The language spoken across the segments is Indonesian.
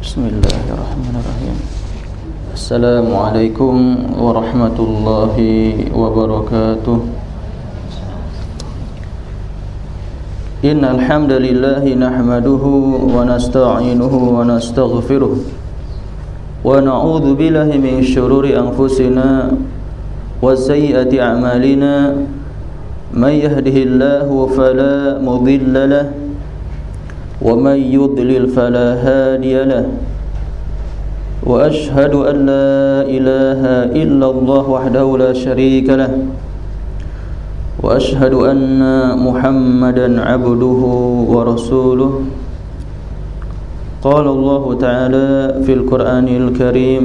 بسم الله الرحمن الرحيم. السلام عليكم ورحمة الله وبركاته. إن الحمد لله نحمده ونستعينه ونستغفره ونعوذ بالله من شرور أنفسنا وسيئة أعمالنا. من يهده الله فلا مضل له ومن يضلل فلا هادي له وأشهد أن لا إله إلا الله وحده لا شريك له وأشهد أن محمدا عبده ورسوله. قال الله تعالى في القرآن الكريم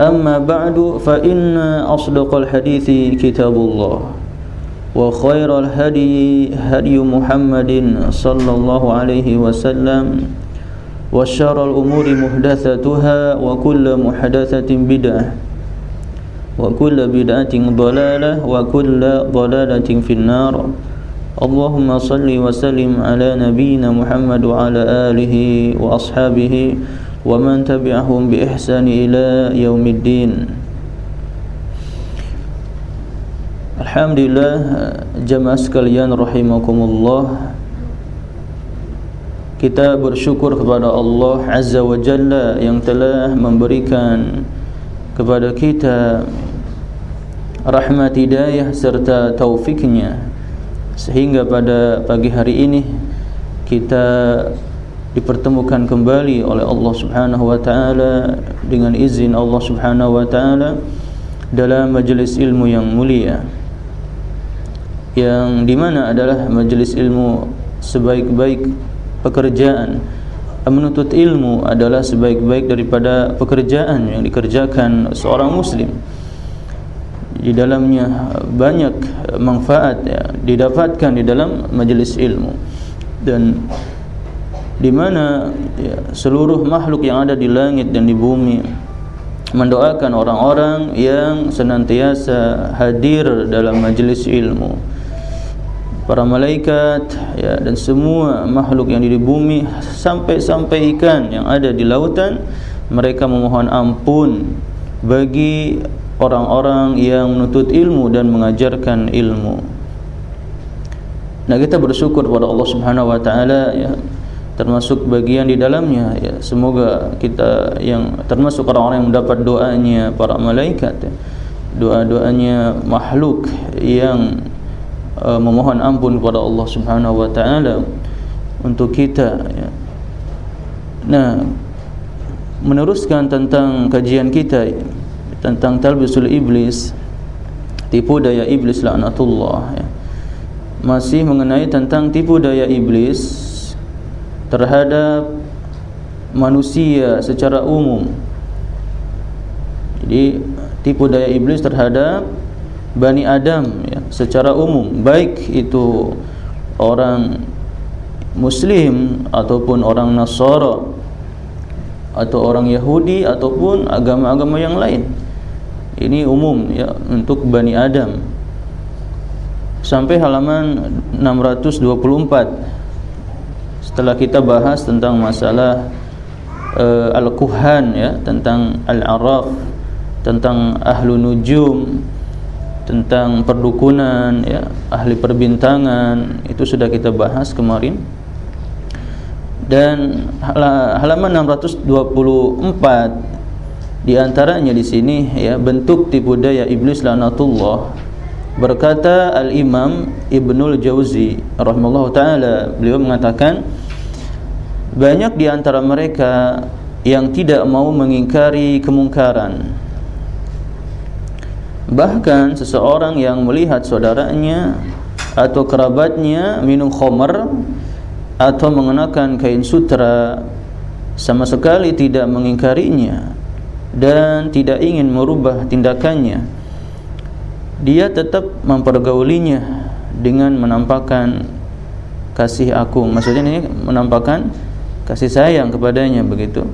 أما بعد فإن أصدق الحديث كتاب الله وخير الهدي هدي محمد صلى الله عليه وسلم وشر الأمور محدثتها وكل محدثة بدعة وكل بدعة ضلالة وكل ضلالة في النار اللهم صل وسلم على نبينا محمد وعلى آله وأصحابه ومن تبعهم بإحسان إلى يوم الدين Alhamdulillah jemaah sekalian rahimakumullah Kita bersyukur kepada Allah Azza wa Jalla yang telah memberikan kepada kita rahmat hidayah serta taufiknya sehingga pada pagi hari ini kita dipertemukan kembali oleh Allah Subhanahu wa taala dengan izin Allah Subhanahu wa taala dalam majelis ilmu yang mulia yang di mana adalah majelis ilmu sebaik-baik pekerjaan. Menuntut ilmu adalah sebaik-baik daripada pekerjaan yang dikerjakan seorang muslim. Di dalamnya banyak manfaat ya, didapatkan di dalam majelis ilmu. Dan di mana ya, seluruh makhluk yang ada di langit dan di bumi mendoakan orang-orang yang senantiasa hadir dalam majelis ilmu para malaikat ya dan semua makhluk yang di bumi sampai-sampai ikan yang ada di lautan mereka memohon ampun bagi orang-orang yang menuntut ilmu dan mengajarkan ilmu. Nah, kita bersyukur kepada Allah Subhanahu wa taala ya termasuk bagian di dalamnya ya semoga kita yang termasuk orang-orang yang mendapat doanya para malaikat ya. doa-doanya makhluk yang uh, memohon ampun kepada Allah Subhanahu wa taala untuk kita ya. Nah, meneruskan tentang kajian kita tentang talbisul iblis tipu daya iblis laknatullah ya. Masih mengenai tentang tipu daya iblis terhadap manusia secara umum. Jadi tipu daya iblis terhadap Bani Adam ya, secara umum. Baik itu orang muslim ataupun orang Nasara atau orang Yahudi ataupun agama-agama yang lain. Ini umum ya untuk Bani Adam. Sampai halaman 624 setelah kita bahas tentang masalah uh, Al-Kuhan ya tentang Al-Araf tentang Ahlu Nujum tentang perdukunan ya ahli perbintangan itu sudah kita bahas kemarin. Dan halaman 624 Di antaranya di sini ya bentuk tipu daya iblis laknatullah berkata Al-Imam Ibnul Jauzi rahimahullah taala beliau mengatakan banyak di antara mereka yang tidak mau mengingkari kemungkaran. Bahkan seseorang yang melihat saudaranya atau kerabatnya minum khamar atau mengenakan kain sutra sama sekali tidak mengingkarinya dan tidak ingin merubah tindakannya dia tetap mempergaulinya dengan menampakkan kasih aku. Maksudnya ini menampakkan kasih sayang kepadanya begitu.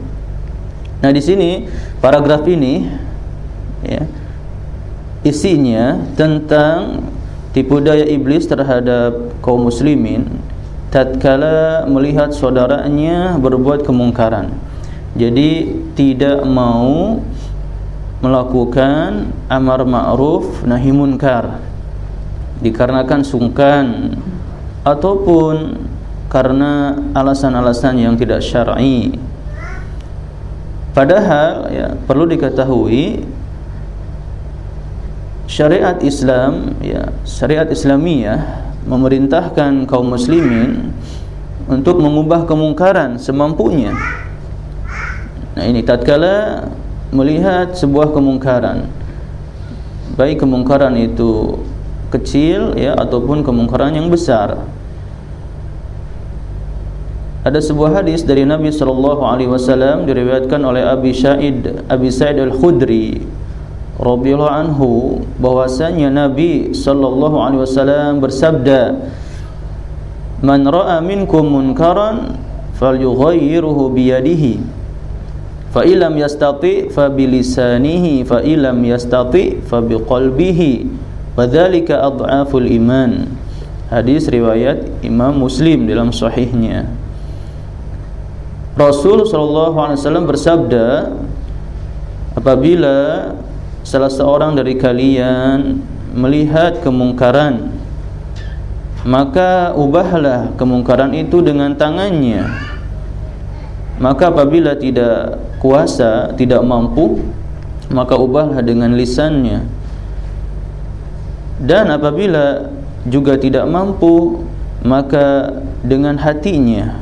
Nah di sini paragraf ini ya isinya tentang tipu daya iblis terhadap kaum muslimin tatkala melihat saudaranya berbuat kemungkaran. Jadi tidak mau melakukan amar ma'ruf nahi munkar dikarenakan sungkan ataupun karena alasan-alasan yang tidak syar'i. Padahal ya perlu diketahui syariat Islam ya syariat Islamiyah memerintahkan kaum muslimin untuk mengubah kemungkaran semampunya Nah ini tatkala melihat sebuah kemungkaran. Baik kemungkaran itu kecil ya ataupun kemungkaran yang besar. Ada sebuah hadis dari Nabi sallallahu alaihi wasallam diriwayatkan oleh Abi Sa'id Abi Sa'id Al-Khudri radhiyallahu anhu bahwasanya Nabi sallallahu alaihi wasallam bersabda Man ra'a minkum munkaran falyughayyirhu biyadihi fa ilam yastati fa bilisanihi fa ilam yastati fa biqalbihi wadzalika adhaful iman. Hadis riwayat Imam Muslim dalam sahihnya. Rasul sallallahu alaihi wasallam bersabda apabila salah seorang dari kalian melihat kemungkaran maka ubahlah kemungkaran itu dengan tangannya maka apabila tidak kuasa, tidak mampu, maka ubahlah dengan lisannya. Dan apabila juga tidak mampu, maka dengan hatinya.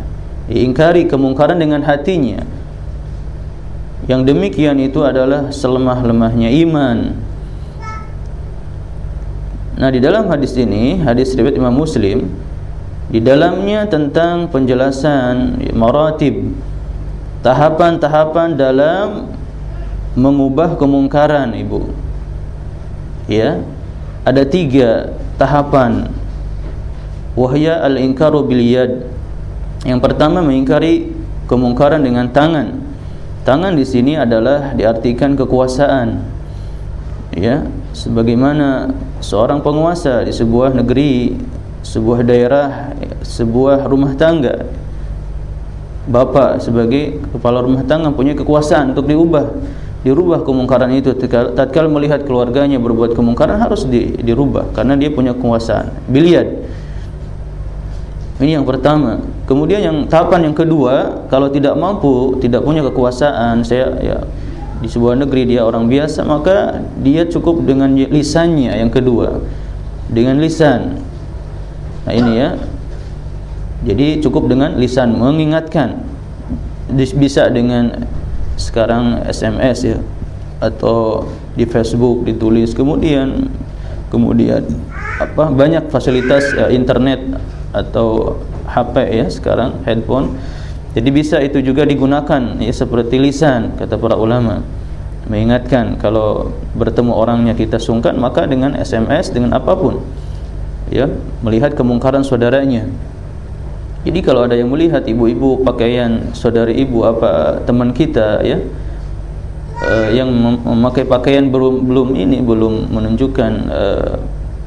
Ingkari kemungkaran dengan hatinya. Yang demikian itu adalah selemah-lemahnya iman. Nah, di dalam hadis ini, hadis riwayat Imam Muslim, di dalamnya tentang penjelasan maratib tahapan-tahapan dalam mengubah kemungkaran ibu. Ya. Ada tiga tahapan. Wahya al-inkaru bil yad. Yang pertama mengingkari kemungkaran dengan tangan. Tangan di sini adalah diartikan kekuasaan. Ya. Sebagaimana seorang penguasa di sebuah negeri sebuah daerah sebuah rumah tangga Bapak sebagai kepala rumah tangga punya kekuasaan untuk diubah dirubah kemungkaran itu. Tatkala melihat keluarganya berbuat kemungkaran harus di, dirubah karena dia punya kekuasaan. Biliad. Ini yang pertama. Kemudian yang tahapan yang kedua kalau tidak mampu tidak punya kekuasaan saya ya di sebuah negeri dia orang biasa maka dia cukup dengan lisannya yang kedua. Dengan lisan. Nah ini ya jadi cukup dengan lisan mengingatkan. Bisa dengan sekarang SMS ya atau di Facebook ditulis. Kemudian kemudian apa banyak fasilitas ya, internet atau HP ya sekarang handphone. Jadi bisa itu juga digunakan ya seperti lisan kata para ulama. Mengingatkan kalau bertemu orangnya kita sungkan maka dengan SMS dengan apa pun ya melihat kemungkaran saudaranya jadi kalau ada yang melihat ibu-ibu pakaian saudari ibu apa teman kita ya uh, yang memakai pakaian belum belum ini belum menunjukkan uh,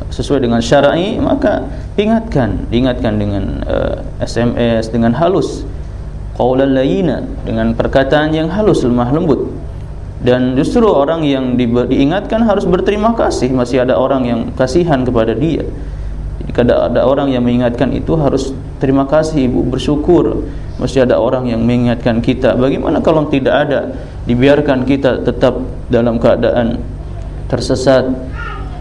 sesuai dengan syar'i maka ingatkan diingatkan dengan uh, eh, SMS dengan halus. Qaulan layina dengan perkataan yang halus lemah lembut. Dan justru orang yang di, diingatkan harus berterima kasih. Masih ada orang yang kasihan kepada dia Jika ada, orang yang mengingatkan itu harus terima kasih ibu. Bersyukur. Mesti ada orang yang mengingatkan kita. Bagaimana kalau tidak ada? Dibiarkan kita tetap dalam keadaan tersesat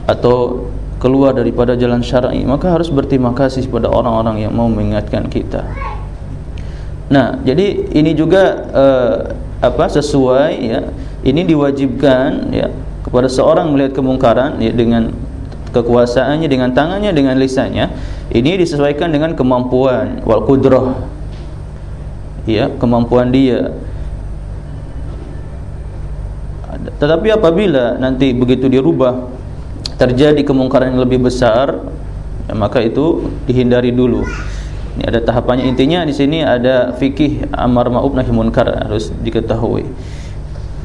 atau keluar daripada jalan syar'i maka harus berterima kasih kepada orang-orang yang mau mengingatkan kita. Nah jadi ini juga uh, apa sesuai ya. Ini diwajibkan ya kepada seorang melihat kemungkaran ya dengan kekuasaannya dengan tangannya dengan lisannya ini disesuaikan dengan kemampuan wal qudrah. Ya kemampuan dia. Tetapi apabila nanti begitu dirubah terjadi kemungkaran yang lebih besar ya, maka itu dihindari dulu. Ini ada tahapannya. Intinya di sini ada fikih amar ma'ruf nahi munkar harus diketahui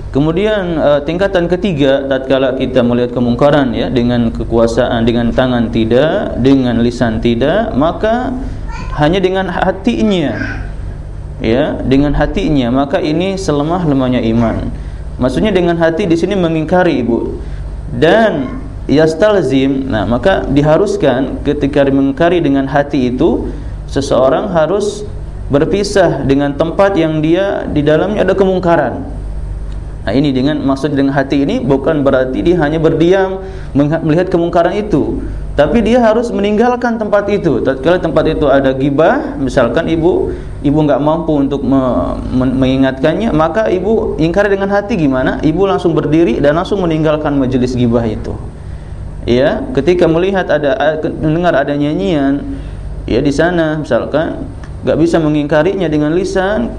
Kemudian uh, tingkatan ketiga tatkala kita melihat kemungkaran ya dengan kekuasaan dengan tangan tidak, dengan lisan tidak, maka hanya dengan hatinya ya, dengan hatinya maka ini selemah-lemahnya iman. Maksudnya dengan hati di sini mengingkari Ibu. Dan yastalzim, nah maka diharuskan ketika mengingkari dengan hati itu seseorang harus berpisah dengan tempat yang dia di dalamnya ada kemungkaran Nah ini dengan maksud dengan hati ini bukan berarti dia hanya berdiam melihat kemungkaran itu, tapi dia harus meninggalkan tempat itu. Tatkala tempat itu ada gibah, misalkan ibu ibu nggak mampu untuk me, me, mengingatkannya, maka ibu ingkar dengan hati gimana? Ibu langsung berdiri dan langsung meninggalkan majelis gibah itu. Ya, ketika melihat ada mendengar ada nyanyian, ya di sana misalkan nggak bisa mengingkarinya dengan lisan,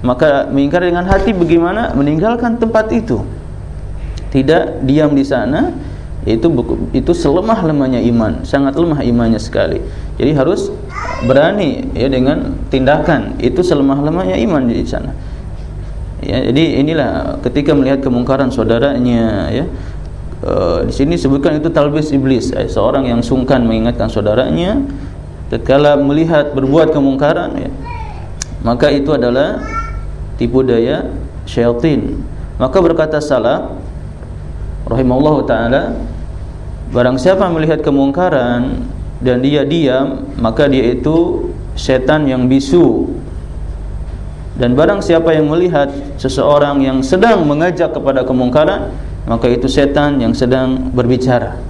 maka mengingkar dengan hati bagaimana meninggalkan tempat itu. Tidak diam di sana itu itu selemah lemahnya iman sangat lemah imannya sekali. Jadi harus berani ya dengan tindakan. Itu selemah lemahnya iman di sana. Ya jadi inilah ketika melihat kemungkaran saudaranya ya e, di sini sebutkan itu talbis iblis. Eh, seorang yang sungkan mengingatkan saudaranya tatkala melihat berbuat kemungkaran ya. Maka itu adalah tipu daya syaitan. Maka berkata salah rahimahullah taala barang siapa melihat kemungkaran dan dia diam maka dia itu setan yang bisu dan barang siapa yang melihat seseorang yang sedang mengajak kepada kemungkaran maka itu setan yang sedang berbicara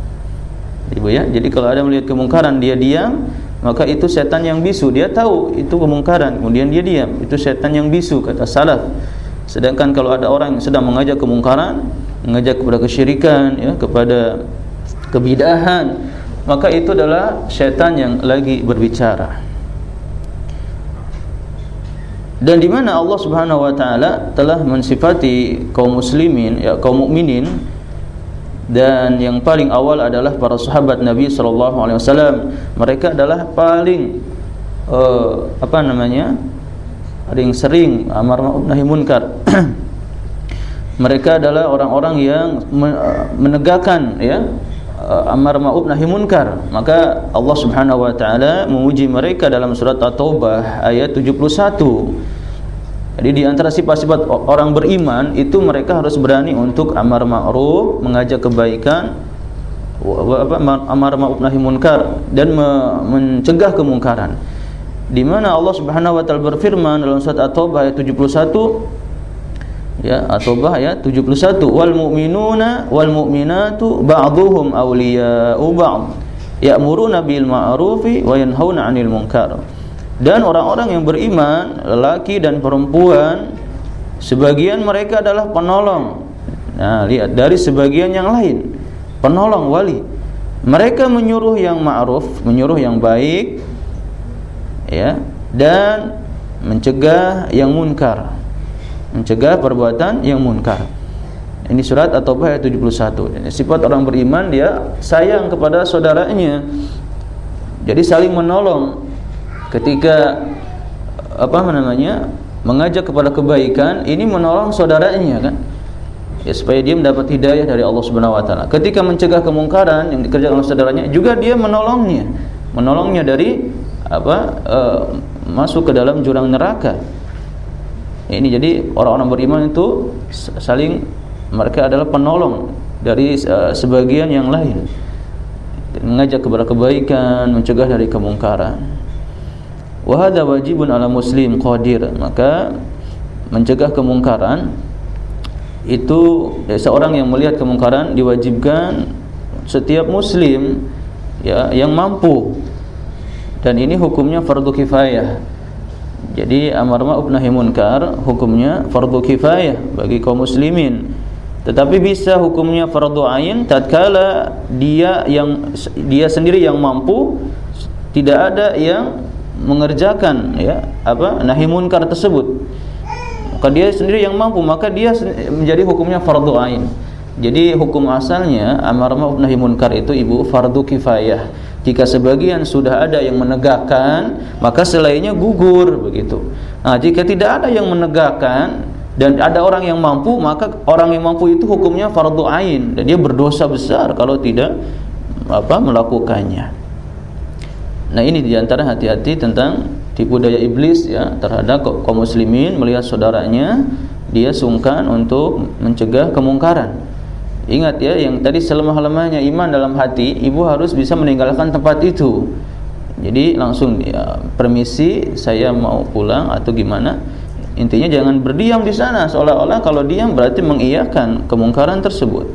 Ibu ya jadi kalau ada melihat kemungkaran dia diam maka itu setan yang bisu. Dia tahu itu kemungkaran. Kemudian dia diam. Itu setan yang bisu kata salaf. Sedangkan kalau ada orang yang sedang mengajak kemungkaran mengajak kepada kesyirikan ya kepada kebidahan maka itu adalah setan yang lagi berbicara. Dan di mana Allah Subhanahu wa taala telah mensifati kaum muslimin ya kaum mukminin dan yang paling awal adalah para sahabat Nabi sallallahu alaihi wasallam. Mereka adalah paling uh, apa namanya? Paling sering amar ma'ruf nahi munkar. Mereka adalah orang-orang yang menegakkan ya uh, amar ma'ruf nahi munkar. Maka Allah Subhanahu wa taala memuji mereka dalam surat At-Taubah ayat 71 jadi di antara sifat-sifat orang beriman itu mereka harus berani untuk amar ma'ruf, mengajak kebaikan, amar ma'ruf nahi munkar dan mencegah kemungkaran. Di mana Allah Subhanahu wa taala berfirman dalam surat At-Taubah ayat 71 ya At-Taubah ayat 71 wal mu'minuna wal mu'minatu ba'dhuhum awliya'u ba'd ya'muruna bil ma'rufi wa yanhauna 'anil munkar dan orang-orang yang beriman lelaki dan perempuan sebagian mereka adalah penolong. Nah lihat dari sebagian yang lain penolong wali. Mereka menyuruh yang ma'ruf menyuruh yang baik ya dan mencegah yang munkar. Mencegah perbuatan yang munkar. Ini surat At-Taubah ayat 71 ini sifat orang beriman dia sayang kepada saudaranya. Jadi saling menolong ketika apa namanya mengajak kepada kebaikan ini menolong saudaranya kan ya supaya dia mendapat hidayah dari Allah Subhanahu wa taala. Ketika mencegah kemungkaran yang dikerjakan oleh saudaranya juga dia menolongnya. Menolongnya dari apa e, masuk ke dalam jurang neraka. Ini jadi orang-orang beriman itu saling mereka adalah penolong dari e, sebagian yang lain. mengajak kepada kebaikan mencegah dari kemungkaran wa wajibun ala muslim qadir. Maka mencegah kemungkaran itu ya, seorang yang melihat kemungkaran diwajibkan setiap muslim ya yang mampu. Dan ini hukumnya fardu kifayah. Jadi amar ma'ruf nahi munkar hukumnya fardu kifayah bagi kaum muslimin. Tetapi bisa hukumnya fardu ain tatkala dia yang dia sendiri yang mampu tidak ada yang mengerjakan ya apa nahi munkar tersebut. Maka dia sendiri yang mampu maka dia menjadi hukumnya fardu ain. Jadi hukum asalnya amar ma'ruf nahi munkar itu ibu fardu kifayah. Jika sebagian sudah ada yang menegakkan maka selainnya gugur begitu. Nah jika tidak ada yang menegakkan dan ada orang yang mampu maka orang yang mampu itu hukumnya fardu ain. Dan dia berdosa besar kalau tidak apa melakukannya nah ini di antara hati-hati tentang tipu daya iblis ya terhadap kaum muslimin melihat saudaranya dia sungkan untuk mencegah kemungkaran. Ingat ya yang tadi selemah-lemahnya iman dalam hati, ibu harus bisa meninggalkan tempat itu. Jadi langsung ya, permisi saya mau pulang atau gimana? Intinya jangan berdiam di sana seolah-olah kalau diam berarti mengiyakan kemungkaran tersebut.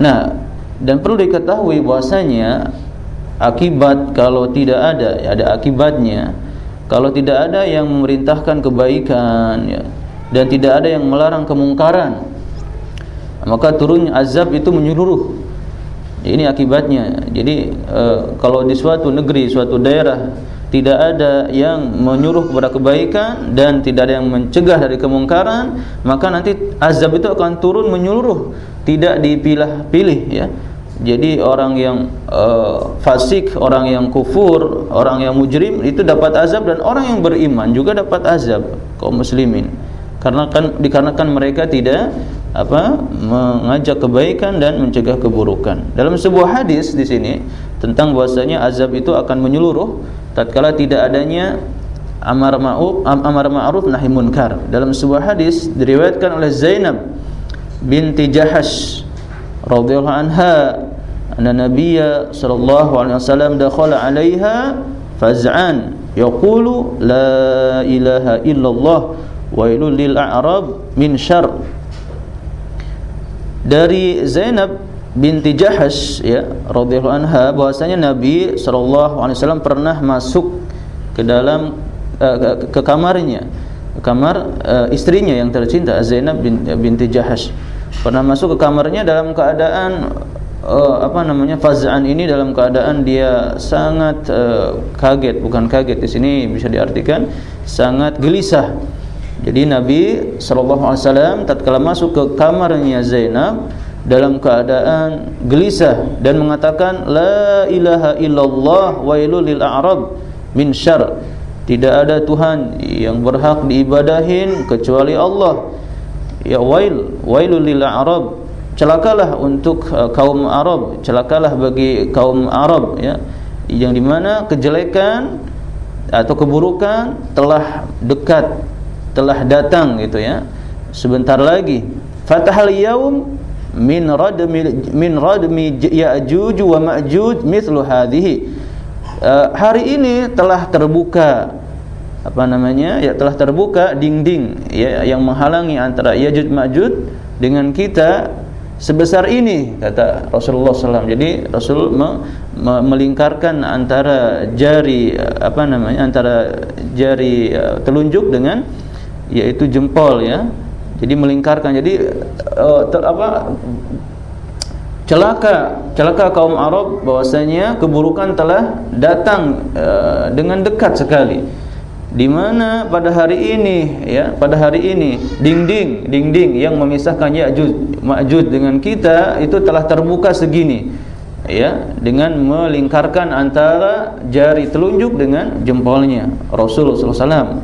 Nah, dan perlu diketahui bahwasanya akibat kalau tidak ada ya ada akibatnya. Kalau tidak ada yang memerintahkan kebaikan ya dan tidak ada yang melarang kemungkaran maka turunnya azab itu menyeluruh. Ini akibatnya. Jadi e, kalau di suatu negeri suatu daerah tidak ada yang menyuruh kepada kebaikan dan tidak ada yang mencegah dari kemungkaran maka nanti azab itu akan turun menyeluruh tidak dipilah-pilih ya jadi orang yang uh, fasik, orang yang kufur, orang yang mujrim itu dapat azab dan orang yang beriman juga dapat azab kaum muslimin. Karena kan dikarenakan mereka tidak apa mengajak kebaikan dan mencegah keburukan. Dalam sebuah hadis di sini tentang bahwasanya azab itu akan menyeluruh tatkala tidak adanya amar ma'ruf amar ma'ruf nahi munkar. Dalam sebuah hadis diriwayatkan oleh Zainab binti Jahash radhiyallahu anha anna nabiyya sallallahu alaihi wasallam dakhala 'alaiha faz'an. Yaqulu la ilaha illallah wailul lil a'rab min syarr. Dari Zainab binti Jahash ya radhiyallahu anha bahwasanya Nabi sallallahu alaihi wasallam pernah masuk ke dalam uh, ke kamarnya kamar uh, istrinya yang tercinta Zainab binti Jahash. Pernah masuk ke kamarnya dalam keadaan uh, apa namanya faz'an ini dalam keadaan dia sangat uh, kaget. Bukan kaget di sini bisa diartikan sangat gelisah. Jadi Nabi sallallahu alaihi wasallam tatkala masuk ke kamarnya Zainab dalam keadaan gelisah dan mengatakan la ilaha illallah wailul lil a'rab min syarr. Tidak ada Tuhan yang berhak diibadahin kecuali Allah. Ya wail wailul lil a'rab celakalah untuk uh, kaum Arab. Celakalah bagi kaum Arab ya. Yang di mana kejelekan atau keburukan telah dekat telah datang gitu ya. Sebentar lagi. Fatahal yaum min radmi min radmi ya'juj wa ma'juj mithlu hadhihi. Uh, hari ini telah terbuka apa namanya ya telah terbuka dinding ya yang menghalangi antara Yajuj Majuj dengan kita sebesar ini kata Rasulullah SAW. Jadi Rasul me, me, melingkarkan antara jari apa namanya antara jari uh, telunjuk dengan yaitu jempol ya. Jadi melingkarkan. Jadi uh, apa celaka celaka kaum Arab bahwasanya keburukan telah datang uh, dengan dekat sekali di mana pada hari ini ya pada hari ini dinding dinding yang memisahkan Ya'juj Ma'juj dengan kita itu telah terbuka segini ya dengan melingkarkan antara jari telunjuk dengan jempolnya Rasulullah SAW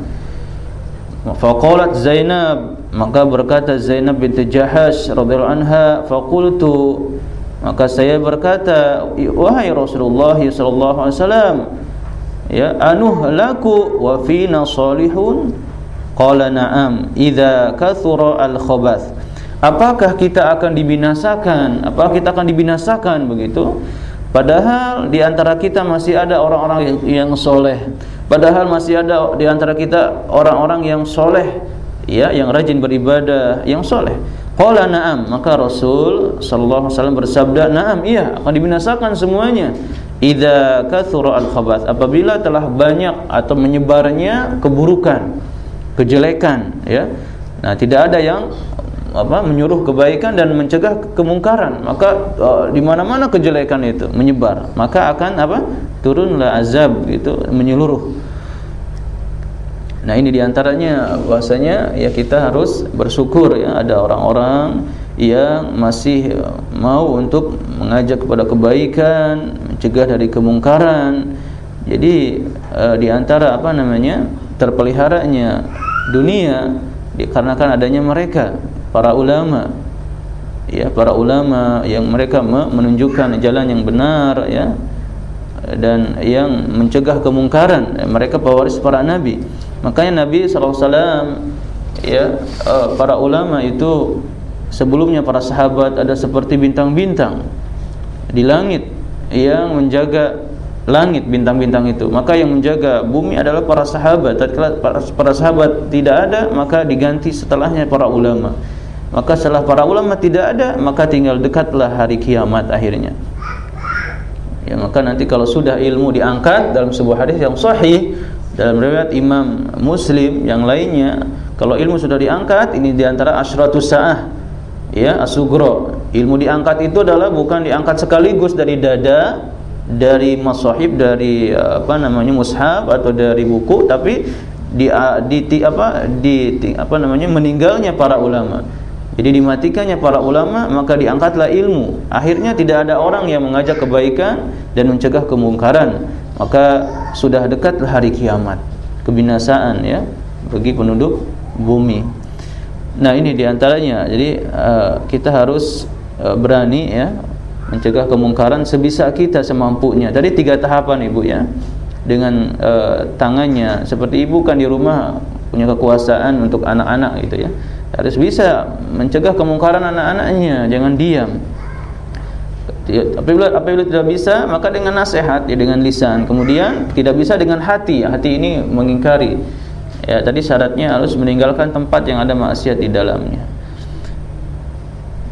faqalat Zainab maka berkata Zainab binti Jahash radhiyallahu anha faqultu maka saya berkata wahai Rasulullah sallallahu alaihi wasallam ya anuhlaku wa fina salihun qala na'am idza kathura al khabath apakah kita akan dibinasakan apakah kita akan dibinasakan begitu Padahal di antara kita masih ada orang-orang yang, yang soleh. Padahal masih ada di antara kita orang-orang yang soleh, ya, yang rajin beribadah, yang soleh. Qala na'am, maka Rasul sallallahu alaihi wasallam bersabda, "Na'am, iya, akan dibinasakan semuanya." Idza kathura al-khabath, apabila telah banyak atau menyebarnya keburukan, kejelekan, ya. Nah, tidak ada yang apa menyuruh kebaikan dan mencegah kemungkaran maka uh, di mana-mana kejelekan itu menyebar maka akan apa turunlah azab itu menyeluruh nah ini di antaranya bahasanya ya kita harus bersyukur ya ada orang-orang yang masih mau untuk mengajak kepada kebaikan mencegah dari kemungkaran. Jadi uh, di antara apa namanya terpeliharanya dunia dikarenakan adanya mereka para ulama. Ya para ulama yang mereka menunjukkan jalan yang benar ya dan yang mencegah kemungkaran. Mereka pewaris para nabi. Makanya Nabi SAW ya eh, para ulama itu sebelumnya para sahabat ada seperti bintang-bintang di langit yang menjaga langit bintang-bintang itu. Maka yang menjaga bumi adalah para sahabat. Tatkala para, sahabat tidak ada maka diganti setelahnya para ulama. Maka setelah para ulama tidak ada maka tinggal dekatlah hari kiamat akhirnya. Ya maka nanti kalau sudah ilmu diangkat dalam sebuah hadis yang sahih dalam riwayat Imam Muslim yang lainnya kalau ilmu sudah diangkat ini di antara asyratus sa'ah ya asugro ilmu diangkat itu adalah bukan diangkat sekaligus dari dada dari masahib dari apa namanya mushaf atau dari buku tapi di, di apa di apa namanya meninggalnya para ulama. Jadi dimatikannya para ulama maka diangkatlah ilmu. Akhirnya tidak ada orang yang mengajak kebaikan dan mencegah kemungkaran. Maka sudah dekat hari kiamat, kebinasaan ya bagi penduduk bumi. Nah, ini di antaranya. Jadi uh, kita harus berani ya mencegah kemungkaran sebisa kita semampunya. Tadi tiga tahapan ibu ya, dengan e, tangannya. Seperti ibu kan di rumah punya kekuasaan untuk anak-anak gitu ya, harus bisa mencegah kemungkaran anak-anaknya, jangan diam. Apabila, apabila tidak bisa, maka dengan nasihat, ya dengan lisan. Kemudian tidak bisa dengan hati. Hati ini mengingkari. Ya, tadi syaratnya harus meninggalkan tempat yang ada maksiat di dalamnya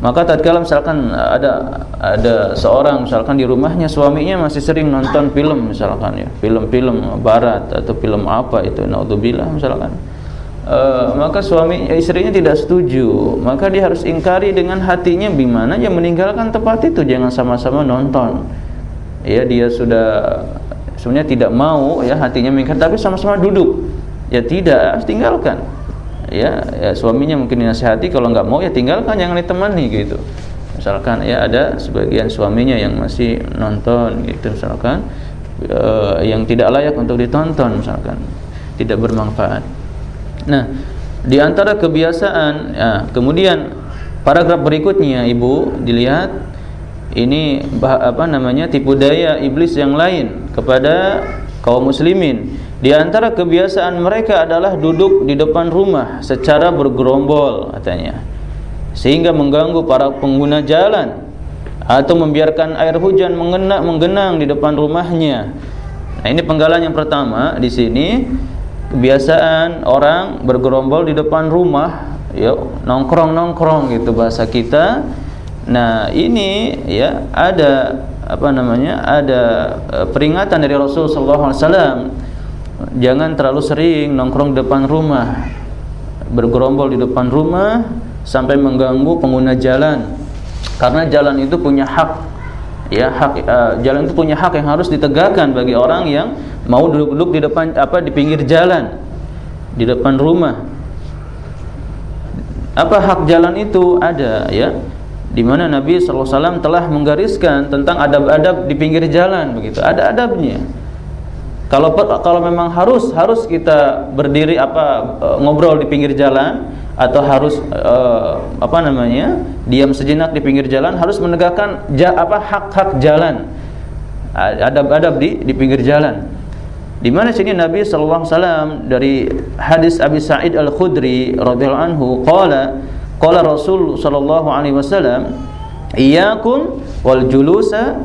maka tatkala misalkan ada ada seorang misalkan di rumahnya suaminya masih sering nonton film misalkan ya. Film-film barat atau film apa itu naudzubillah misalkan. E, maka suami istrinya tidak setuju. Maka dia harus ingkari dengan hatinya bagaimana ya meninggalkan tempat itu? Jangan sama-sama nonton. Ya dia sudah sebenarnya tidak mau ya hatinya mengingkari tapi sama-sama duduk. Ya tidak harus tinggalkan ya, ya suaminya mungkin dinasihati kalau nggak mau ya tinggalkan jangan ditemani gitu. Misalkan ya ada sebagian suaminya yang masih nonton gitu misalkan uh, yang tidak layak untuk ditonton misalkan tidak bermanfaat. Nah di antara kebiasaan ya, kemudian paragraf berikutnya ibu dilihat ini apa namanya tipu daya iblis yang lain kepada kaum muslimin di antara kebiasaan mereka adalah duduk di depan rumah secara bergerombol katanya. Sehingga mengganggu para pengguna jalan atau membiarkan air hujan mengenak menggenang di depan rumahnya. Nah, ini penggalan yang pertama di sini kebiasaan orang bergerombol di depan rumah, ya nongkrong-nongkrong gitu bahasa kita. Nah, ini ya ada apa namanya? Ada uh, peringatan dari Rasulullah SAW jangan terlalu sering nongkrong depan rumah bergerombol di depan rumah sampai mengganggu pengguna jalan. Karena jalan itu punya hak ya hak uh, jalan itu punya hak yang harus ditegakkan bagi orang yang mau duduk-duduk di depan apa di pinggir jalan di depan rumah. Apa hak jalan itu? Ada ya di mana Nabi SAW telah menggariskan tentang adab-adab di pinggir jalan begitu. Ada adabnya. Kalau kalau memang harus harus kita berdiri apa e, ngobrol di pinggir jalan atau harus uh, apa namanya diam sejenak di pinggir jalan harus menegakkan ja, apa hak-hak jalan. Adab-adab di di pinggir jalan. Di mana sini Nabi sallallahu alaihi wasallam dari hadis Abi Sa'id Al-Khudri radhiyallahu anhu qala qala Rasul sallallahu alaihi wasallam iyyakum wal julusa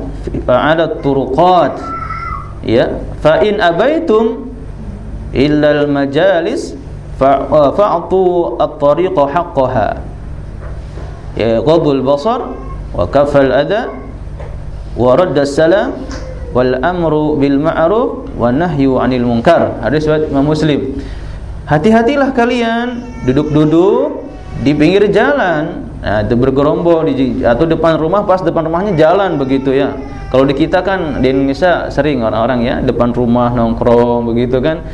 ala turuqat. Ya fa in abaitum illa al majalis fa'tu at-tariqa haqqaha. Ya ghadul basar wa kafal adha wa radda salam wal amru bil ma'ruf wa nahyu 'anil munkar. Hadis Imam Muslim. Hati-hatilah kalian duduk-duduk di pinggir jalan nah, itu bergerombol di, atau depan rumah pas depan rumahnya jalan begitu ya kalau di kita kan di Indonesia sering orang-orang ya depan rumah nongkrong begitu kan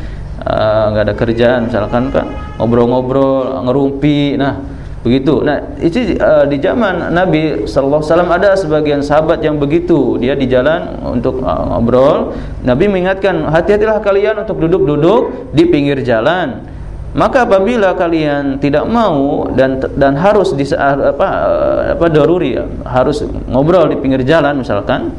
ah, nggak uh, ada kerjaan misalkan kan ngobrol-ngobrol ngerumpi nah begitu. Nah, itu uh, di zaman Nabi sallallahu alaihi wasallam ada sebagian sahabat yang begitu. Dia di jalan untuk uh, ngobrol, Nabi mengingatkan, "Hati-hatilah kalian untuk duduk-duduk di pinggir jalan." Maka apabila kalian tidak mau dan dan harus di apa uh, apa daruri harus ngobrol di pinggir jalan misalkan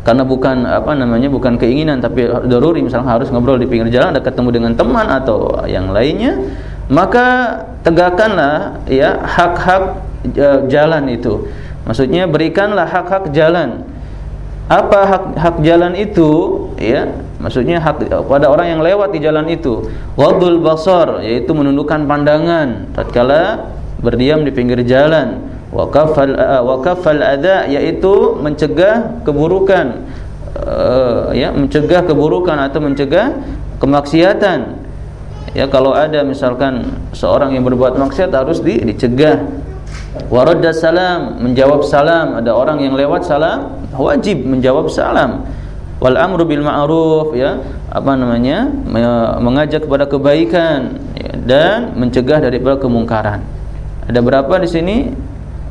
karena bukan apa namanya bukan keinginan tapi daruri misalkan harus ngobrol di pinggir jalan ada ketemu dengan teman atau yang lainnya maka tegakkanlah ya hak-hak e, jalan itu. Maksudnya berikanlah hak-hak jalan. Apa hak hak jalan itu? Ya, maksudnya hak pada orang yang lewat di jalan itu. Wadul basar yaitu menundukkan pandangan. Tatkala berdiam di pinggir jalan. Wakafal e, wakafal ada yaitu mencegah keburukan. Uh, ya mencegah keburukan atau mencegah kemaksiatan. Ya kalau ada misalkan seorang yang berbuat maksiat harus di, dicegah. Waradda salam menjawab salam. Ada orang yang lewat salam wajib menjawab salam wal amru bil ma'ruf ya. Apa namanya? Mengajak kepada kebaikan ya, dan mencegah daripada kemungkaran. Ada berapa di sini?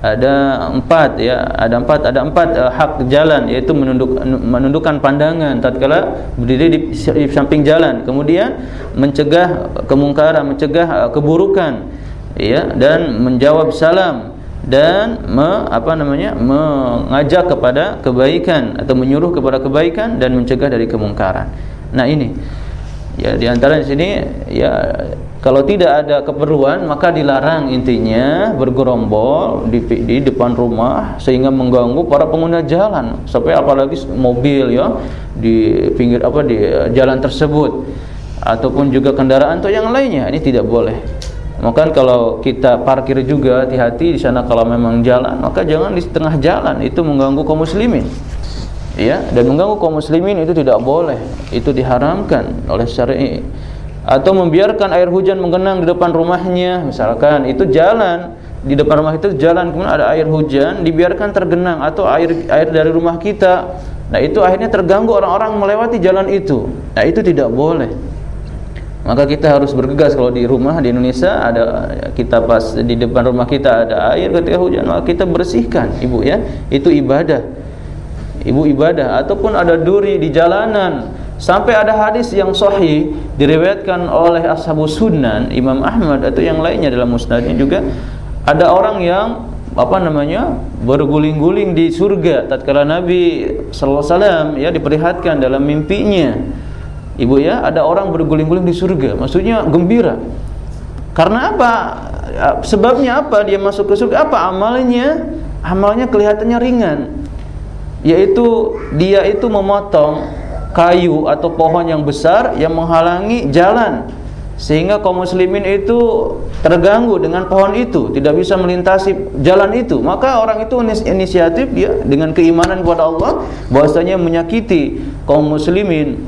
Ada empat ya. Ada empat ada empat uh, hak jalan yaitu menunduk menundukkan pandangan tatkala berdiri di, di samping jalan. Kemudian mencegah kemungkaran mencegah uh, keburukan ya dan menjawab salam dan me, apa namanya mengajak kepada kebaikan atau menyuruh kepada kebaikan dan mencegah dari kemungkaran. Nah ini. Ya di antara di sini ya kalau tidak ada keperluan maka dilarang intinya bergerombol di, di depan rumah sehingga mengganggu para pengguna jalan. Sampai apalagi mobil ya di pinggir apa di jalan tersebut. Ataupun juga kendaraan atau yang lainnya. Ini tidak boleh. Maka kalau kita parkir juga hati-hati di sana kalau memang jalan maka jangan di tengah jalan. Itu mengganggu kaum muslimin. Ya, dan mengganggu kaum muslimin itu tidak boleh. Itu diharamkan oleh syariat atau membiarkan air hujan menggenang di depan rumahnya misalkan. Itu jalan. Di depan rumah itu jalan kemudian ada air hujan dibiarkan tergenang. Atau air air dari rumah kita. Nah itu akhirnya terganggu orang-orang melewati jalan itu. Nah itu tidak boleh maka kita harus bergegas. Kalau di rumah di Indonesia ada kita pas di depan rumah kita ada air ketika hujan maka kita bersihkan ibu ya. Itu ibadah. Ibu ibadah. Ataupun ada duri di jalanan. Sampai ada hadis yang sahih diriwayatkan oleh ashabus sunan Imam Ahmad atau yang lainnya dalam musnadnya juga. Ada orang yang apa namanya berguling-guling di surga. Tatkala Nabi sallallahu alaihi wasallam ya diperlihatkan dalam mimpinya. Ibu ya, ada orang berguling-guling di surga, maksudnya gembira. Karena apa? Sebabnya apa dia masuk ke surga? Apa amalnya? Amalnya kelihatannya ringan. Yaitu dia itu memotong kayu atau pohon yang besar yang menghalangi jalan sehingga kaum muslimin itu terganggu dengan pohon itu tidak bisa melintasi jalan itu maka orang itu inisiatif ya dengan keimanan kepada Allah bahwasanya menyakiti kaum muslimin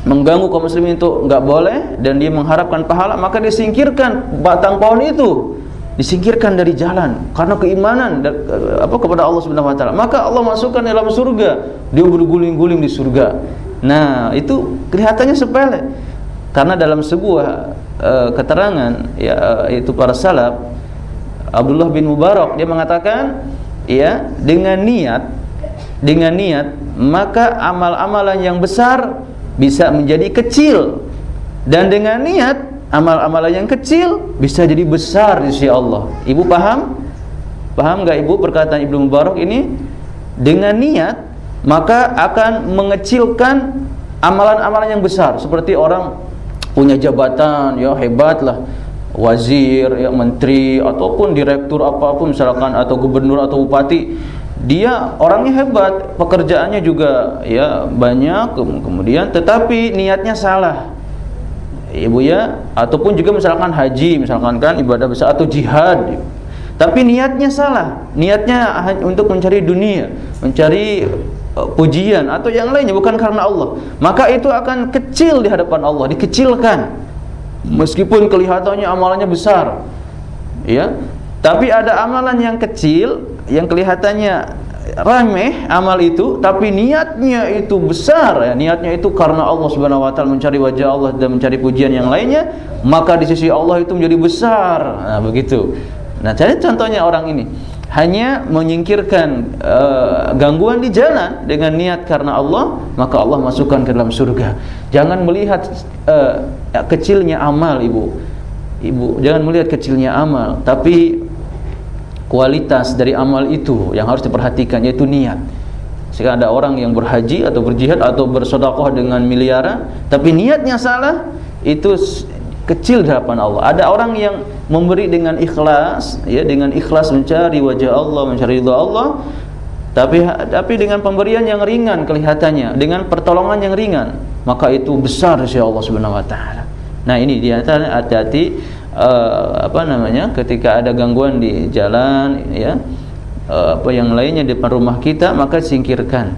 mengganggu kaum muslimin itu enggak boleh dan dia mengharapkan pahala maka disingkirkan batang pohon itu. Disingkirkan dari jalan karena keimanan apa kepada Allah Subhanahu wa taala. Maka Allah masukkan dalam surga. Dia berguling-guling di surga. Nah, itu kelihatannya sepele. Karena dalam sebuah uh, keterangan ya uh, itu para salaf Abdullah bin Mubarak dia mengatakan ya dengan niat dengan niat maka amal-amalan yang besar bisa menjadi kecil dan dengan niat amal-amalan yang kecil bisa jadi besar di sisi Allah. Ibu paham? Paham enggak Ibu perkataan Ibnu Mubarak ini? Dengan niat maka akan mengecilkan amalan-amalan yang besar seperti orang punya jabatan ya hebat lah wazir, ya menteri ataupun direktur apa pun misalkan atau gubernur atau bupati, dia orangnya hebat, pekerjaannya juga ya banyak kemudian tetapi niatnya salah. Ibu ya, ataupun juga misalkan haji, misalkan kan ibadah besar atau jihad. Tapi niatnya salah. Niatnya untuk mencari dunia, mencari uh, pujian atau yang lainnya bukan karena Allah. Maka itu akan kecil di hadapan Allah, dikecilkan meskipun kelihatannya amalannya besar ya tapi ada amalan yang kecil yang kelihatannya remeh amal itu tapi niatnya itu besar. Ya niatnya itu karena Allah Subhanahu wa taala mencari wajah Allah dan mencari pujian yang lainnya maka di sisi Allah itu menjadi besar. Nah begitu. Nah jadi contohnya orang ini hanya menyingkirkan uh, gangguan di jalan dengan niat karena Allah maka Allah masukkan ke dalam surga. Jangan melihat uh, kecilnya amal ibu. Ibu jangan melihat kecilnya amal tapi kualitas dari amal itu yang harus diperhatikan yaitu niat jika ada orang yang berhaji atau berjihad atau bersodakoh dengan miliaran tapi niatnya salah itu kecil di hadapan Allah. Ada orang yang memberi dengan ikhlas, ya dengan ikhlas mencari wajah Allah, mencari ridha Allah, tapi tapi dengan pemberian yang ringan kelihatannya, dengan pertolongan yang ringan, maka itu besar sisi Allah Subhanahu wa taala. Nah, ini dia hati-hati uh, apa namanya? ketika ada gangguan di jalan ya, uh, apa yang lainnya di depan rumah kita, maka singkirkan.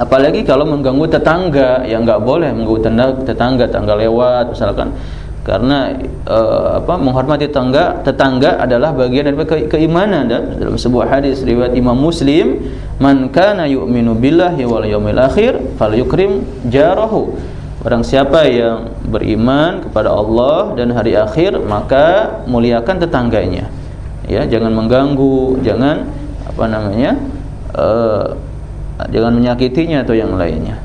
Apalagi kalau mengganggu tetangga, yang enggak boleh mengganggu tetangga, tetangga, lewat misalkan karena uh, apa menghormati tetangga tetangga adalah bagian dari ke keimanan dan dalam sebuah hadis riwayat Imam Muslim man kana yu'minu billahi wal yaumil akhir falyukrim jarahu Orang siapa yang beriman kepada Allah dan hari akhir maka muliakan tetangganya. Ya jangan mengganggu jangan apa namanya uh, jangan menyakitinya atau yang lainnya.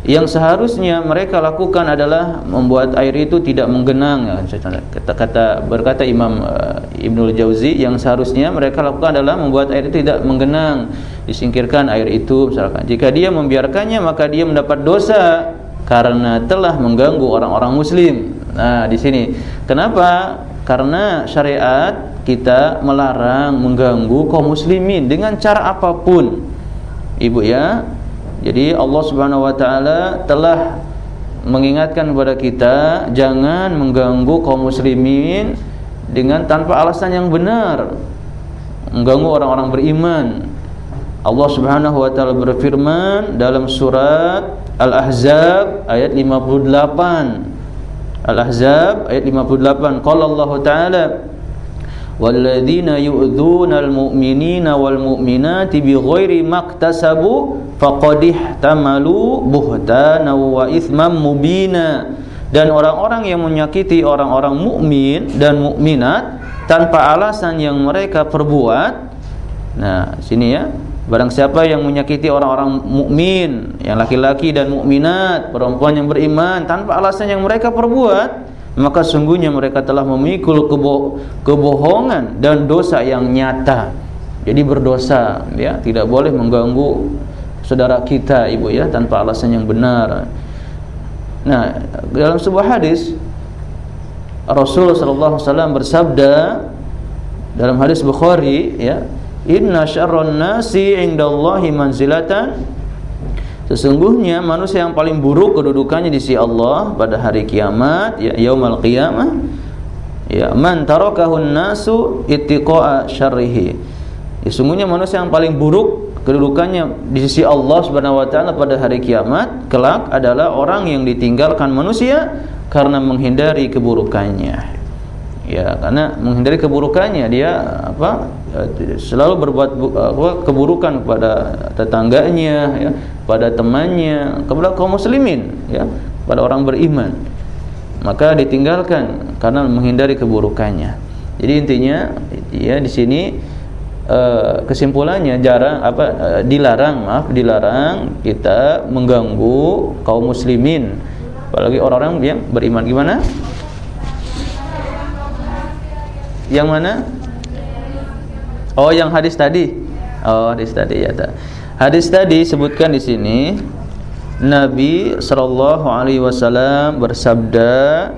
Yang seharusnya mereka lakukan adalah membuat air itu tidak menggenang. Ya, kata kata berkata Imam uh, Ibnul Jauzi yang seharusnya mereka lakukan adalah membuat air itu tidak menggenang disingkirkan air itu misalkan. Jika dia membiarkannya maka dia mendapat dosa karena telah mengganggu orang-orang muslim. Nah di sini. Kenapa? Karena syariat kita melarang mengganggu kaum muslimin dengan cara apa pun. Ibu ya. Jadi Allah Subhanahu wa taala telah mengingatkan kepada kita jangan mengganggu kaum muslimin dengan tanpa alasan yang benar. Mengganggu orang-orang beriman. Allah Subhanahu wa taala berfirman dalam surat Al-Ahzab ayat 58. Al-Ahzab ayat 58 qala Allah taala yu'dzuna al-mu'minina wal mu'minati bighairi maktasabu faqad tamalu buhtana wa ithmam mubina. Dan orang-orang yang menyakiti orang-orang mukmin dan mukminat tanpa alasan yang mereka perbuat. Nah sini ya barang siapa yang menyakiti orang-orang mukmin yang laki-laki dan mukminat perempuan yang beriman tanpa alasan yang mereka perbuat maka sungguhnya mereka telah memikul kebo kebohongan dan dosa yang nyata. Jadi berdosa, ya, tidak boleh mengganggu saudara kita, Ibu ya, tanpa alasan yang benar. Nah, dalam sebuah hadis Rasul sallallahu alaihi wasallam bersabda dalam hadis Bukhari, ya, "Inna syarran nasi 'indallahi manzilatan Sesungguhnya manusia yang paling buruk kedudukannya di sisi Allah pada hari kiamat, ya yaumal qiyamah, ya man tarakahun nasu ittiqa'a syarrihi. Ya, sesungguhnya manusia yang paling buruk kedudukannya di sisi Allah Subhanahu wa taala pada hari kiamat kelak adalah orang yang ditinggalkan manusia karena menghindari keburukannya ya karena menghindari keburukannya. Dia apa eh, selalu berbuat apa, keburukan kepada tetangganya ya pada temannya kepada kaum muslimin ya pada orang beriman. Maka ditinggalkan karena menghindari keburukannya. Jadi intinya ya di sini Uh, kesimpulannya jarang apa uh, dilarang maaf dilarang kita mengganggu kaum muslimin. Apalagi orang-orang yang beriman. Gimana Yang mana? Oh, yang hadis tadi. Oh, hadis tadi ya. Hadis tadi sebutkan di sini Nabi sallallahu alaihi wasallam bersabda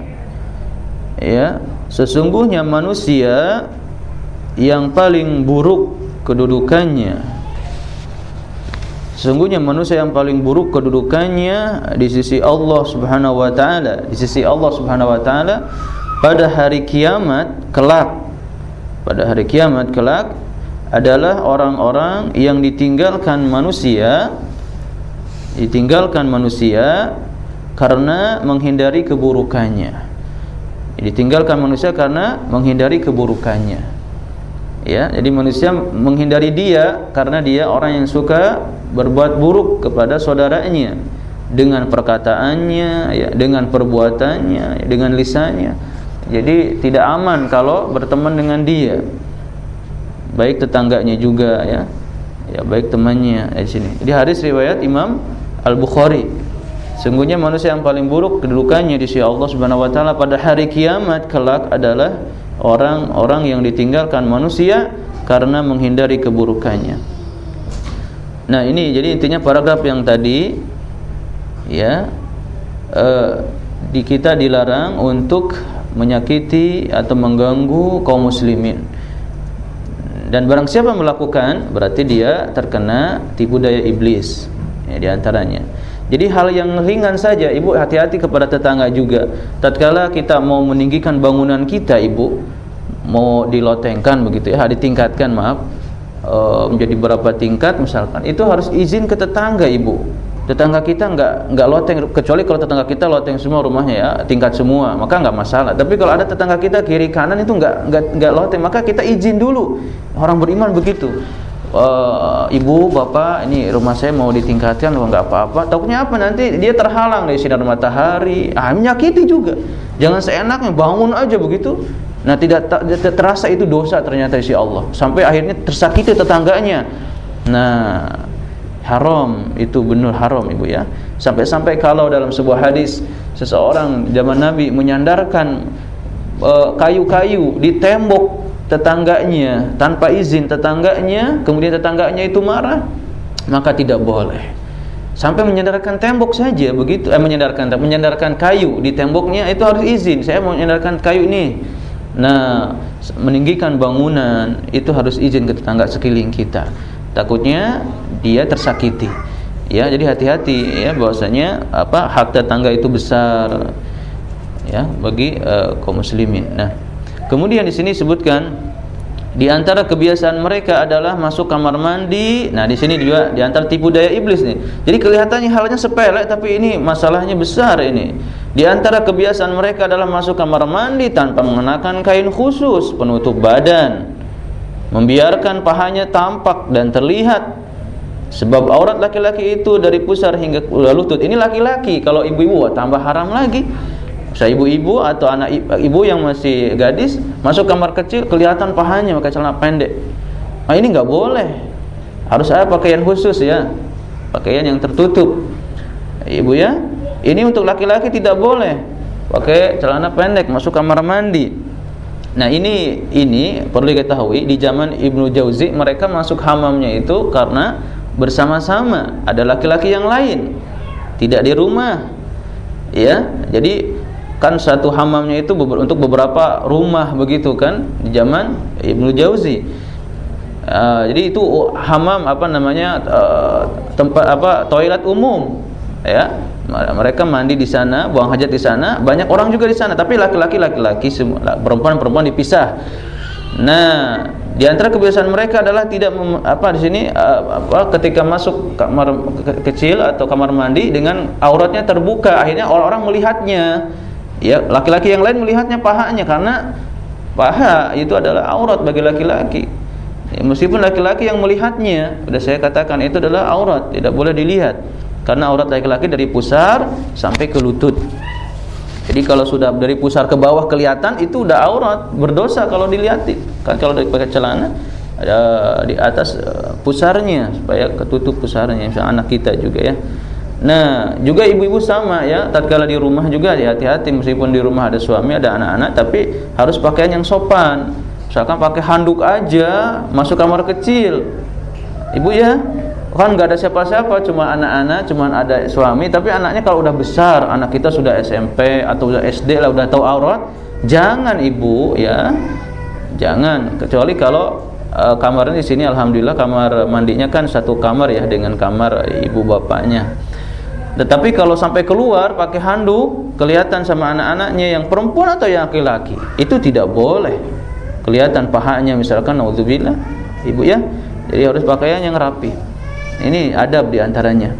ya, sesungguhnya manusia yang paling buruk kedudukannya sesungguhnya manusia yang paling buruk kedudukannya di sisi Allah Subhanahu wa taala di sisi Allah Subhanahu wa taala pada hari kiamat kelak. Pada hari kiamat kelak adalah orang-orang yang ditinggalkan manusia ditinggalkan manusia karena menghindari keburukannya. Ditinggalkan manusia karena menghindari keburukannya. Ya jadi manusia menghindari dia karena dia orang yang suka berbuat buruk kepada saudaranya. Dengan perkataannya ya dengan perbuatannya ya, dengan lisannya jadi tidak aman kalau berteman dengan dia. Baik tetangganya juga ya. Ya baik temannya di sini. Di hadis riwayat Imam Al Bukhari Sungguhnya manusia yang paling buruk kedudukannya di sisi Allah Subhanahu wa taala pada hari kiamat kelak adalah orang-orang yang ditinggalkan manusia karena menghindari keburukannya. Nah, ini jadi intinya paragraf yang tadi ya eh, di kita dilarang untuk menyakiti atau mengganggu kaum muslimin. Dan barang siapa melakukan berarti dia terkena tipu daya iblis ya di antaranya. Jadi hal yang ringan saja, ibu hati-hati kepada tetangga juga. Tatkala kita mau meninggikan bangunan kita, ibu mau dilotengkan begitu ya, ditingkatkan maaf e, menjadi berapa tingkat misalkan, itu harus izin ke tetangga, ibu. Tetangga kita nggak nggak loteng, kecuali kalau tetangga kita loteng semua rumahnya ya, tingkat semua, maka nggak masalah. Tapi kalau ada tetangga kita kiri kanan itu nggak nggak nggak loteng, maka kita izin dulu. Orang beriman begitu. Uh, ibu bapak ini rumah saya mau ditingkatkan loh nggak apa-apa. Takutnya apa? Nanti dia terhalang dari sinar matahari. Ah menyakiti juga. Jangan seenaknya bangun aja begitu. Nah tidak terasa itu dosa ternyata si Allah. Sampai akhirnya tersakiti tetangganya. Nah haram itu benar haram ibu ya. Sampai-sampai kalau dalam sebuah hadis seseorang zaman Nabi menyandarkan eh, kayu-kayu uh, di tembok tetangganya tanpa izin tetangganya kemudian tetangganya itu marah maka tidak boleh. Sampai menyandarkan tembok saja begitu eh menyandarkan menyandarkan kayu di temboknya itu harus izin. Saya mau menyandarkan kayu ini. Nah meninggikan bangunan itu harus izin ke tetangga sekeliling kita. Takutnya dia tersakiti ya jadi hati-hati ya bahwasanya apa hak tetangga itu besar ya bagi uh, kaum muslimin nah Kemudian di sini sebutkan di antara kebiasaan mereka adalah masuk kamar mandi. Nah, di sini juga di antara tipu daya iblis nih. Jadi kelihatannya halnya sepele tapi ini masalahnya besar ini. Di antara kebiasaan mereka adalah masuk kamar mandi tanpa mengenakan kain khusus penutup badan. Membiarkan pahanya tampak dan terlihat. Sebab aurat laki-laki itu dari pusar hingga lutut. Ini laki-laki, kalau ibu-ibu tambah haram lagi saya ibu-ibu atau anak ibu yang masih gadis masuk kamar kecil kelihatan pahanya pakai celana pendek. Nah, ini nggak boleh. Harus ada pakaian khusus ya. Pakaian yang tertutup. Ibu ya, ini untuk laki-laki tidak boleh pakai celana pendek masuk kamar mandi. Nah, ini ini perlu diketahui di zaman Ibnu Jauzi mereka masuk hamamnya itu karena bersama-sama ada laki-laki yang lain. Tidak di rumah. Ya, jadi kan satu hamamnya itu untuk beberapa rumah begitu kan di zaman Ibnu Jauzi. Uh, jadi itu hamam apa namanya uh, tempat apa toilet umum ya mereka mandi di sana buang hajat di sana banyak orang juga di sana tapi laki-laki laki-laki semua perempuan perempuan dipisah nah di antara kebiasaan mereka adalah tidak mem, apa di sini uh, apa ketika masuk kamar ke kecil atau kamar mandi dengan auratnya terbuka akhirnya orang-orang melihatnya. Ya laki-laki yang lain melihatnya pahanya karena paha itu adalah aurat bagi laki-laki. Ya, meskipun laki-laki yang melihatnya sudah saya katakan itu adalah aurat tidak boleh dilihat. Karena aurat laki-laki dari pusar sampai ke lutut jadi kalau sudah dari pusar ke bawah kelihatan itu udah aurat berdosa kalau dilihat kan kalau dari pakai celana ada di atas eh, pusarnya supaya ketutup pusarnya misalnya anak kita juga ya Nah, juga ibu-ibu sama ya, tatkala di rumah juga hati-hati meskipun di rumah ada suami, ada anak-anak, tapi harus pakaian yang sopan. Misalkan pakai handuk aja masuk kamar kecil. Ibu ya, kan nggak ada siapa-siapa, cuma anak-anak, cuma ada suami, tapi anaknya kalau udah besar, anak kita sudah SMP atau udah SD lah, udah tahu aurat, Jangan ibu ya, jangan kecuali kalau uh, kamarnya di sini alhamdulillah kamar mandinya kan satu kamar ya dengan kamar ibu bapaknya. Tetapi kalau sampai keluar pakai handuk kelihatan sama anak-anaknya yang perempuan atau yang laki-laki, itu tidak boleh. Kelihatan pahanya misalkan naudzubillah, Ibu ya. Jadi harus pakaian yang rapi. Ini adab di antaranya.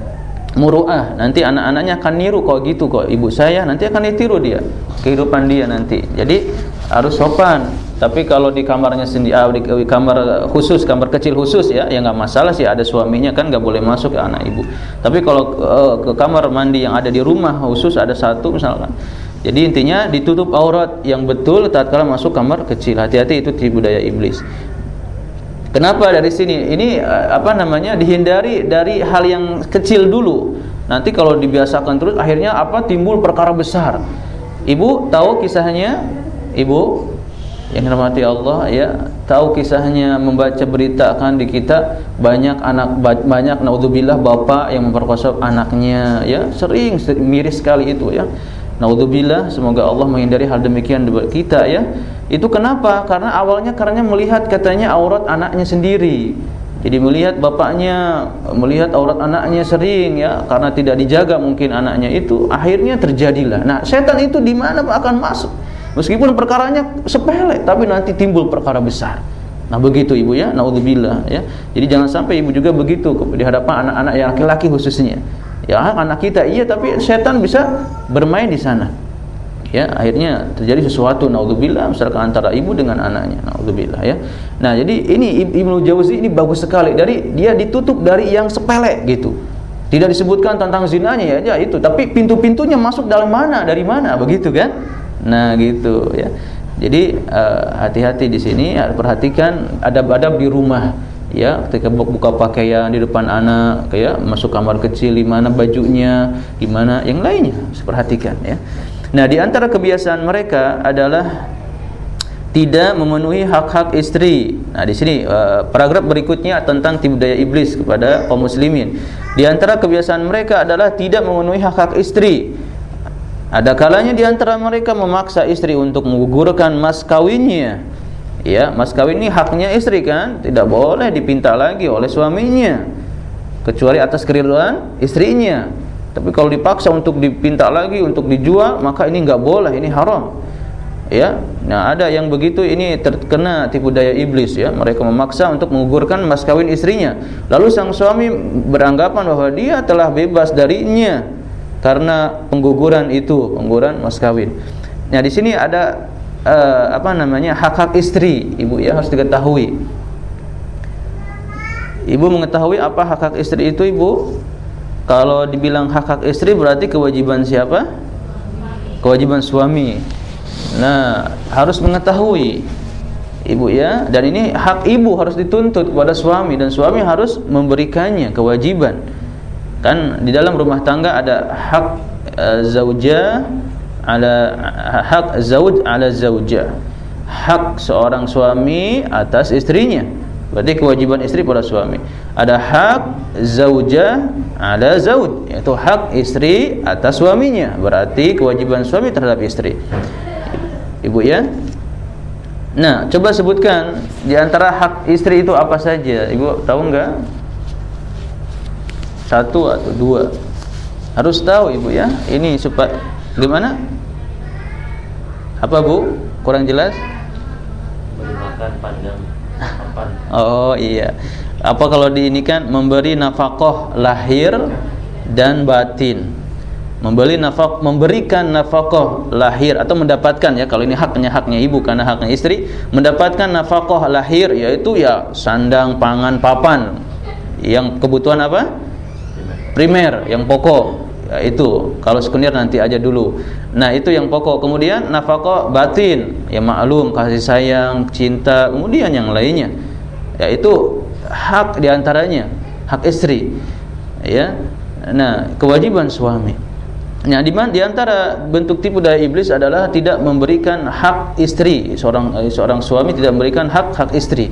Muruah, nanti anak-anaknya akan niru kok gitu kok ibu saya nanti akan ditiru dia kehidupan dia nanti. Jadi harus sopan tapi kalau di kamarnya sendiri, ah, di kamar khusus, kamar kecil khusus ya, ya nggak masalah sih. Ada suaminya kan nggak boleh masuk ke anak ibu. Tapi kalau uh, ke kamar mandi yang ada di rumah khusus ada satu misalkan. Jadi intinya ditutup aurat yang betul tatkala masuk kamar kecil. Hati-hati itu tipu daya iblis. Kenapa dari sini? Ini uh, apa namanya? Dihindari dari hal yang kecil dulu. Nanti kalau dibiasakan terus akhirnya apa timbul perkara besar. Ibu tahu kisahnya? Ibu yang dirahmati Allah ya tahu kisahnya membaca berita kan di kita banyak anak banyak naudzubillah bapak yang memperkosa anaknya ya sering miris sekali itu ya naudzubillah semoga Allah menghindari hal demikian kita ya. Itu kenapa? Karena awalnya karena melihat katanya aurat anaknya sendiri. Jadi melihat bapaknya melihat aurat anaknya sering ya. Karena tidak dijaga mungkin anaknya itu akhirnya terjadilah. Nah setan itu di mana akan masuk? Meskipun perkaranya sepele, tapi nanti timbul perkara besar. Nah begitu ibu ya, naudzubillah ya. Jadi jangan sampai ibu juga begitu di hadapan anak-anak yang laki-laki khususnya. Ya anak kita iya, tapi setan bisa bermain di sana. Ya akhirnya terjadi sesuatu naudzubillah misalkan antara ibu dengan anaknya naudzubillah ya. Nah jadi ini Ibnu Jauzi ini bagus sekali dari dia ditutup dari yang sepele gitu. Tidak disebutkan tentang zinanya ya aja itu, tapi pintu-pintunya masuk dalam mana, dari mana begitu kan? Nah, gitu ya. Jadi eh, hati-hati uh, di sini ya, perhatikan adab-adab di rumah ya ketika buka pakaian di depan anak kayak masuk kamar kecil di mana bajunya di mana yang lainnya perhatikan ya nah di antara kebiasaan mereka adalah tidak memenuhi hak-hak istri. Nah, di sini uh, paragraf berikutnya tentang tipu daya iblis kepada kaum muslimin. Di antara kebiasaan mereka adalah tidak memenuhi hak-hak istri. Ada kalanya di antara mereka memaksa istri untuk menggugurkan mas kawinnya. Ya, mas kawin ini haknya istri kan, tidak boleh dipinta lagi oleh suaminya kecuali atas keriduan istrinya. Tapi kalau dipaksa untuk dipinta lagi untuk dijual, maka ini enggak boleh, ini haram. Ya. Nah, ada yang begitu ini terkena tipu daya iblis ya. Mereka memaksa untuk menggugurkan mas kawin istrinya. Lalu sang suami beranggapan bahwa dia telah bebas darinya karena pengguguran itu, pengguguran mas kawin. Nah, di sini ada uh, apa namanya? hak-hak istri, Ibu ya harus diketahui. Ibu mengetahui apa hak-hak istri itu, Ibu? Kalau dibilang hak-hak istri berarti kewajiban siapa? Kewajiban suami. Nah, harus mengetahui Ibu ya, dan ini hak ibu harus dituntut kepada suami dan suami harus memberikannya kewajiban kan di dalam rumah tangga ada hak uh, zauja ala hak zauj ala zauja. Hak seorang suami atas istrinya. Berarti kewajiban istri pada suami. Ada hak zauja ala zauj yaitu hak istri atas suaminya. Berarti kewajiban suami terhadap istri. Ibu ya? Nah coba sebutkan di antara hak istri itu apa saja. Ibu tahu enggak? Satu atau dua? Harus tahu ibu ya? Ini supaya gimana apa bu? Kurang jelas? Makan panjang oh iya. Apa kalau di ini kan memberi nafkah lahir dan batin. Membeli nafkah memberikan nafkah lahir atau mendapatkan ya kalau ini haknya haknya ibu karena haknya istri mendapatkan nafkah lahir yaitu ya sandang pangan papan. Yang kebutuhan apa? Primer yang pokok itu kalau sekunder nanti aja dulu. Nah itu yang pokok. Kemudian nafkah batin. Ya maklum kasih sayang cinta kemudian yang lainnya. Yaitu hak di antaranya hak istri. Ya nah kewajiban suami. Nah, di mana di antara bentuk tipu daya iblis adalah tidak memberikan hak istri. Seorang seorang suami tidak memberikan hak hak istri.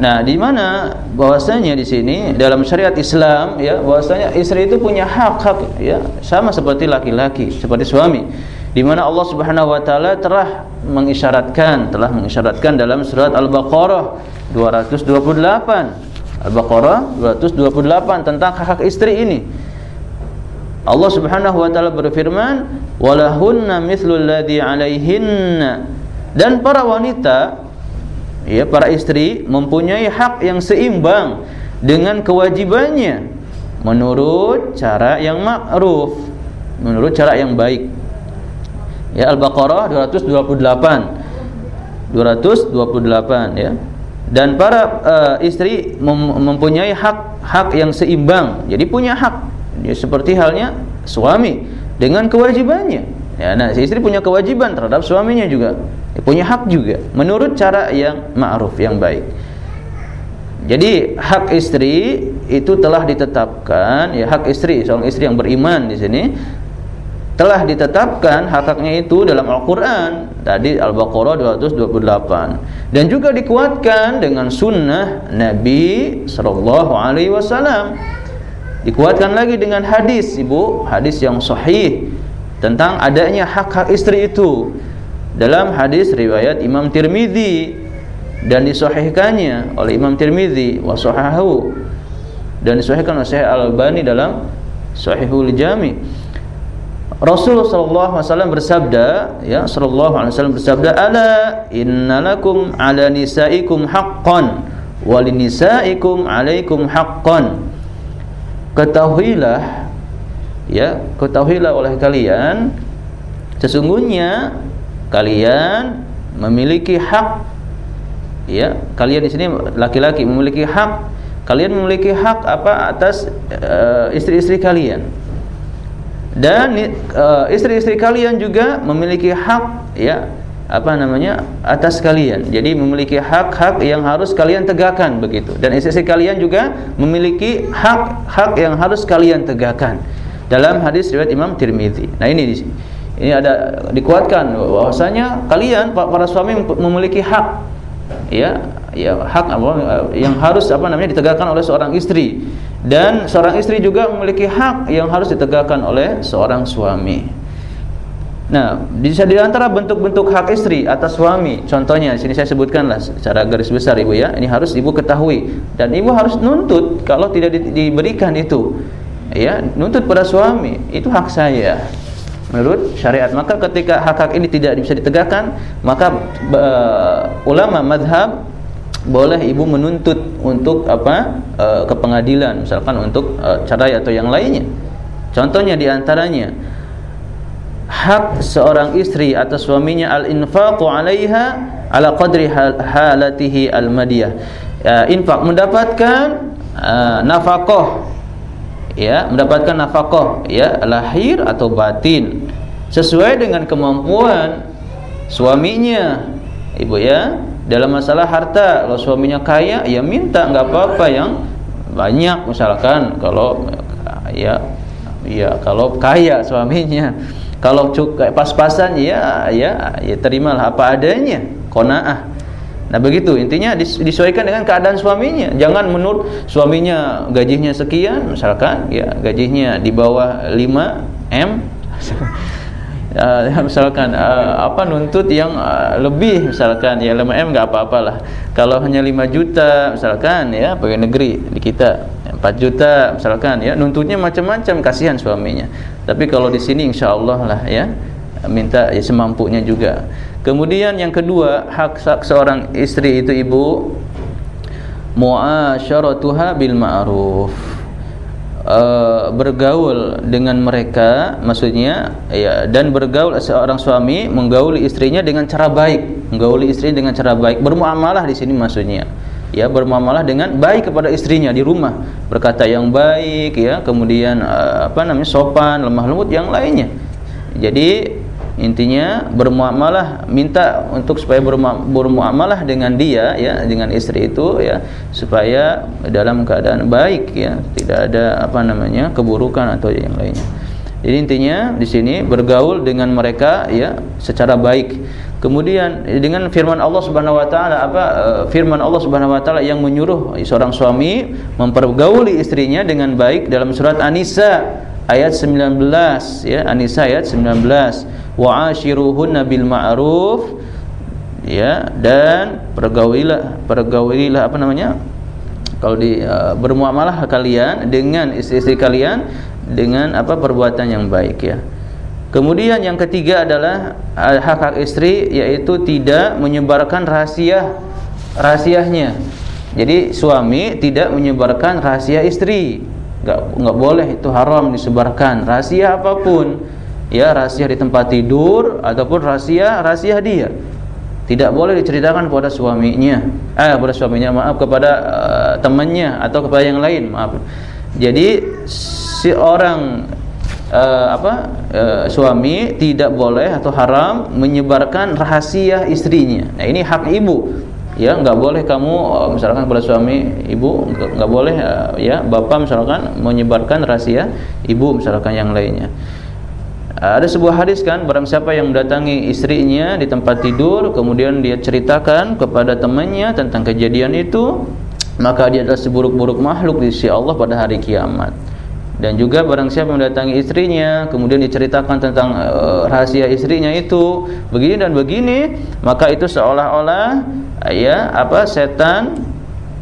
Nah, di mana? Bahwasanya di sini dalam syariat Islam ya bahwasanya istri itu punya hak-hak ya sama seperti laki-laki, seperti suami. di mana Allah Subhanahu wa taala telah mengisyaratkan telah mengisyaratkan dalam surat Al-Baqarah 228 Al-Baqarah 228 tentang hak-hak istri ini. Allah Subhanahu wa taala berfirman walahunna mithlul ladzi 'alaihinna. Dan para wanita ya para istri mempunyai hak yang seimbang dengan kewajibannya menurut cara yang ma'ruf menurut cara yang baik. Ya Al-Baqarah 228 228 ya. Dan para uh, istri mem mempunyai hak hak yang seimbang. Jadi punya hak. Ya, seperti halnya suami dengan kewajibannya. Ya nah si istri punya kewajiban terhadap suaminya juga punya hak juga menurut cara yang ma'ruf yang baik. Jadi hak istri itu telah ditetapkan ya hak istri seorang istri yang beriman di sini telah ditetapkan hak-haknya itu dalam Al-Quran. Tadi Al-Baqarah 228 dan juga dikuatkan dengan sunnah Nabi Sallallahu Alaihi Wasallam. Dikuatkan lagi dengan hadis, Ibu, hadis yang sahih tentang adanya hak-hak istri itu. Dalam hadis riwayat Imam Tirmizi dan disahihkannya oleh Imam Tirmizi wa sahahu dan disahihkan oleh Syekh Al-Albani dalam Sahihul Jami. Rasulullah sallallahu alaihi wasallam bersabda, ya sallallahu alaihi wasallam bersabda, "Ala innalakum ala nisaikum haqqan wa linisaikum alaikum haqqan." ketahuilah ya ketahuilah oleh kalian sesungguhnya kalian memiliki hak ya kalian di sini laki-laki memiliki hak kalian memiliki hak apa atas uh, istri-istri kalian dan uh, istri-istri kalian juga memiliki hak ya apa namanya atas kalian. Jadi memiliki hak-hak yang harus kalian tegakkan begitu. Dan istri kalian juga memiliki hak-hak yang harus kalian tegakkan. Dalam hadis riwayat Imam Tirmizi. Nah ini di sini. Ini ada dikuatkan bahwasanya kalian para suami memiliki hak ya ya hak apa yang harus apa namanya ditegakkan oleh seorang istri dan seorang istri juga memiliki hak yang harus ditegakkan oleh seorang suami. Nah, bisa di antara bentuk-bentuk hak istri atas suami, contohnya di sini saya sebutkanlah secara garis besar Ibu ya. Ini harus Ibu ketahui dan Ibu harus nuntut kalau tidak di, diberikan itu. Ya, nuntut pada suami, itu hak saya. Menurut syariat, maka ketika hak-hak ini tidak bisa ditegakkan, maka uh, ulama madhab boleh ibu menuntut untuk apa uh, ke pengadilan, misalkan untuk uh, cerai atau yang lainnya. Contohnya di antaranya hak seorang istri atas suaminya al-infaqu 'alaiha ala qadri halatihi al-madiyah. Ya, infak mendapatkan uh, nafkah ya, mendapatkan nafkah ya lahir atau batin sesuai dengan kemampuan suaminya. Ibu ya, dalam masalah harta kalau suaminya kaya ya minta nggak apa-apa yang banyak misalkan kalau ya ya kalau kaya suaminya kalau cukup pas-pasan ya ya ya terimalah apa adanya, qanaah. Nah begitu intinya disesuaikan dengan keadaan suaminya. Jangan menurut suaminya gajinya sekian misalkan ya gajinya di bawah 5 M uh, misalkan uh, apa nuntut yang uh, lebih misalkan ya 5 M enggak apa-apalah. Kalau hanya 5 juta misalkan ya pegawai negeri di kita 4 juta misalkan ya nuntutnya macam-macam kasihan suaminya tapi kalau di sini insyaallah lah ya minta ya semampunya juga kemudian yang kedua hak, hak seorang istri itu ibu muasyaratuha bil ma'ruf. Uh, bergaul dengan mereka maksudnya ya dan bergaul seorang suami menggauli istrinya dengan cara baik. Menggauli istrinya dengan cara baik. Bermuamalah di sini maksudnya. Ya bermuamalah dengan baik kepada istrinya di rumah. Berkata yang baik ya kemudian uh, apa namanya sopan lemah lembut yang lainnya. Jadi intinya bermuamalah minta untuk supaya bermuamalah dengan dia ya dengan istri itu ya supaya dalam keadaan baik ya tidak ada apa namanya keburukan atau yang lainnya. Jadi intinya di sini bergaul dengan mereka ya secara baik. Kemudian dengan firman Allah Subhanahu wa taala apa eh, firman Allah Subhanahu wa taala yang menyuruh seorang suami mempergauli istrinya dengan baik dalam surat An-Nisa ayat 19 ya An-Nisa ayat 19 wa'ashiruhunna bil ma'ruf ya dan pergaulilah pergaulilah apa namanya? Kalau di uh, bermuamalah kalian dengan istri-istri kalian dengan apa perbuatan yang baik ya. Kemudian yang ketiga adalah uh, hak-hak istri yaitu tidak menyebarkan rahasia rahasianya. Jadi suami tidak menyebarkan rahasia istri nggak nggak boleh itu haram disebarkan. Rahasia apa pun. Ya rahasia di tempat tidur ataupun rahasia rahasia dia. Tidak boleh diceritakan kepada suaminya. Eh kepada suaminya maaf kepada uh, temannya atau kepada yang lain maaf. Jadi si orang uh, apa uh, suami tidak boleh atau haram menyebarkan rahasia istrinya. Nah ini hak ibu ya nggak boleh kamu eh, misalkan kepada suami ibu nggak boleh eh, ya bapak misalkan menyebarkan rahasia ibu misalkan yang lainnya. Ada sebuah hadis kan barang siapa yang mendatangi istrinya di tempat tidur kemudian dia ceritakan kepada temannya tentang kejadian itu maka dia adalah seburuk-buruk makhluk di sisi Allah pada hari kiamat. Dan juga barang siapa mendatangi istrinya kemudian diceritakan tentang uh, rahasia istrinya itu begini dan begini maka itu seolah-olah ya apa setan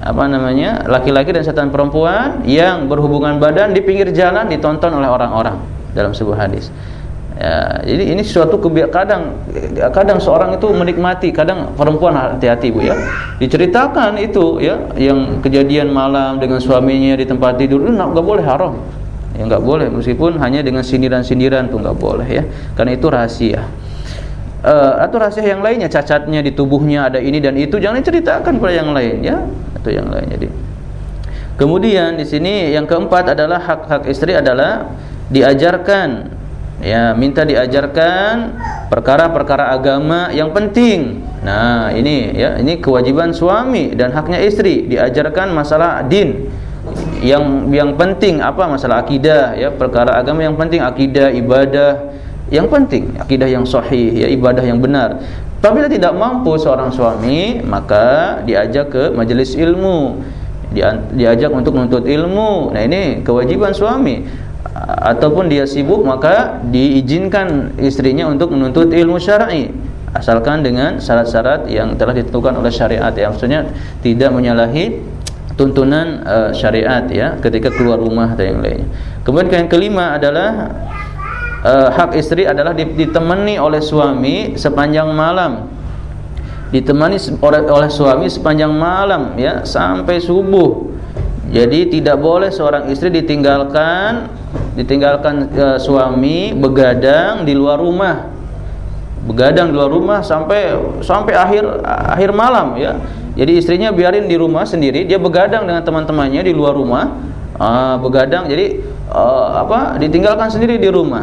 apa namanya laki-laki dan setan perempuan yang berhubungan badan di pinggir jalan ditonton oleh orang-orang dalam sebuah hadis. Ya, jadi ini suatu kebiasaan kadang kadang seorang itu menikmati kadang perempuan hati-hati bu ya. Diceritakan itu ya yang kejadian malam dengan suaminya di tempat tidur itu nggak boleh haram. Ya nggak boleh meskipun hanya dengan sindiran-sindiran tuh nggak boleh ya. Karena itu rahasia uh, atau rahasia yang lainnya cacatnya di tubuhnya ada ini dan itu jangan diceritakan kepada yang lain ya. Atau yang lain jadi kemudian di sini yang keempat adalah hak-hak istri adalah diajarkan ya minta diajarkan perkara-perkara agama yang penting. Nah ini ya ini kewajiban suami dan haknya istri diajarkan masalah din yang yang penting apa masalah akidah ya perkara agama yang penting akidah ibadah yang penting akidah yang sahih ya ibadah yang benar. Apabila tidak mampu seorang suami maka diajak ke majelis ilmu. Diajak untuk menuntut ilmu. Nah ini kewajiban suami. Ataupun dia sibuk maka diizinkan istrinya untuk menuntut ilmu syar'i. Asalkan dengan syarat-syarat yang telah ditentukan oleh syariat ya. Maksudnya tidak menyalahi tuntunan uh, syariat ya ketika keluar rumah atau yang lainnya. Kemudian yang kelima adalah uh, hak istri adalah ditemani oleh suami sepanjang malam. Ditemani oleh, oleh suami sepanjang malam ya sampai subuh. Jadi tidak boleh seorang istri ditinggalkan ditinggalkan uh, suami begadang di luar rumah. Begadang di luar rumah sampai sampai akhir akhir malam ya jadi istrinya biarin di rumah sendiri, dia begadang dengan teman-temannya di luar rumah, uh, begadang. Jadi uh, apa? Ditinggalkan sendiri di rumah.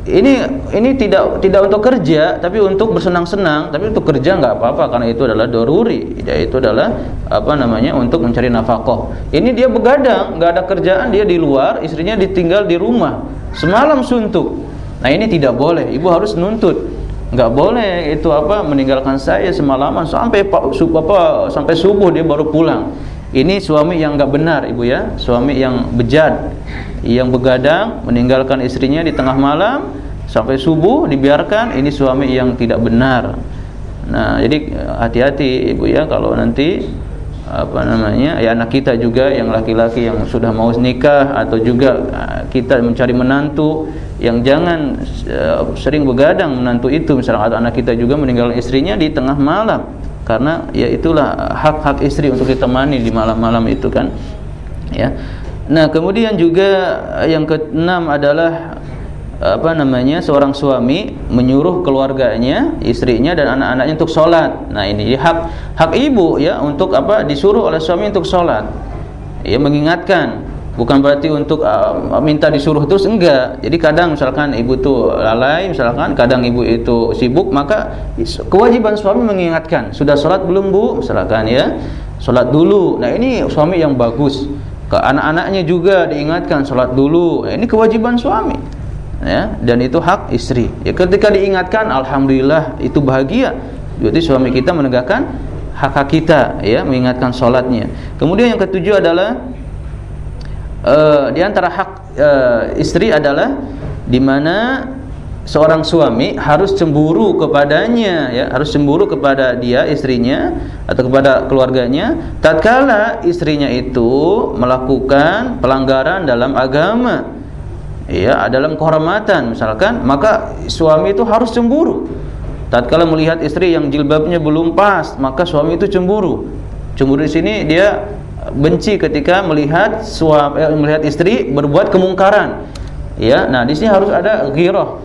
Ini ini tidak tidak untuk kerja, tapi untuk bersenang-senang. Tapi untuk kerja nggak apa-apa karena itu adalah doruri. Itu adalah apa namanya untuk mencari nafkah. Ini dia begadang, nggak ada kerjaan, dia di luar, istrinya ditinggal di rumah. Semalam suntuk. Nah ini tidak boleh. Ibu harus nuntut nggak boleh itu apa meninggalkan saya semalaman sampai apa sampai subuh dia baru pulang ini suami yang nggak benar ibu ya. Suami yang bejat yang begadang meninggalkan istrinya di tengah malam sampai subuh dibiarkan ini suami yang tidak benar. Nah jadi hati-hati ibu ya kalau nanti apa namanya ya anak kita juga yang laki-laki yang sudah mau nikah atau juga ah, kita mencari menantu yang jangan uh, sering begadang menantu itu. Misalnya anak kita juga meninggalkan istrinya di tengah malam karena ya itulah hak-hak istri untuk ditemani di malam-malam itu kan ya nah kemudian juga yang keenam adalah apa namanya seorang suami menyuruh keluarganya, istrinya dan anak-anaknya untuk sholat. Nah ini hak hak ibu ya untuk apa disuruh oleh suami untuk sholat. Ya mengingatkan, bukan berarti untuk uh, minta disuruh terus enggak. Jadi kadang misalkan ibu itu lalai, misalkan kadang ibu itu sibuk, maka kewajiban suami mengingatkan, sudah sholat belum bu? Misalkan ya, sholat dulu. Nah ini suami yang bagus. Ke anak-anaknya juga diingatkan sholat dulu. Nah, ini kewajiban suami ya dan itu hak istri ya ketika diingatkan alhamdulillah itu bahagia berarti suami kita menegakkan hak hak kita ya mengingatkan sholatnya kemudian yang ketujuh adalah uh, di antara hak uh, istri adalah di mana seorang suami harus cemburu kepadanya ya harus cemburu kepada dia istrinya atau kepada keluarganya tatkala istrinya itu melakukan pelanggaran dalam agama ya dalam kehormatan misalkan maka suami itu harus cemburu. Tatkala melihat istri yang jilbabnya belum pas maka suami itu cemburu. Cemburu di sini dia benci ketika melihat suami eh, melihat istri berbuat kemungkaran. Ya nah di sini harus ada ghirah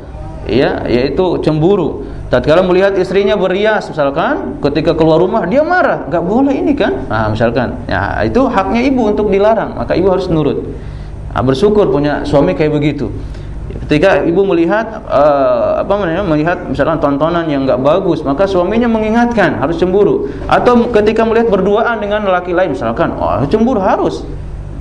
ya yaitu cemburu. Tatkala melihat istrinya berias misalkan ketika keluar rumah dia marah. Nggak boleh ini kan? Nah misalkan. Ya itu haknya ibu untuk dilarang maka ibu harus nurut. Nah, bersyukur punya suami kayak begitu. Ketika ibu melihat uh, apa namanya melihat misalnya tontonan yang enggak bagus, maka suaminya mengingatkan harus cemburu. Atau ketika melihat berduaan dengan laki lain misalkan, oh cemburu harus.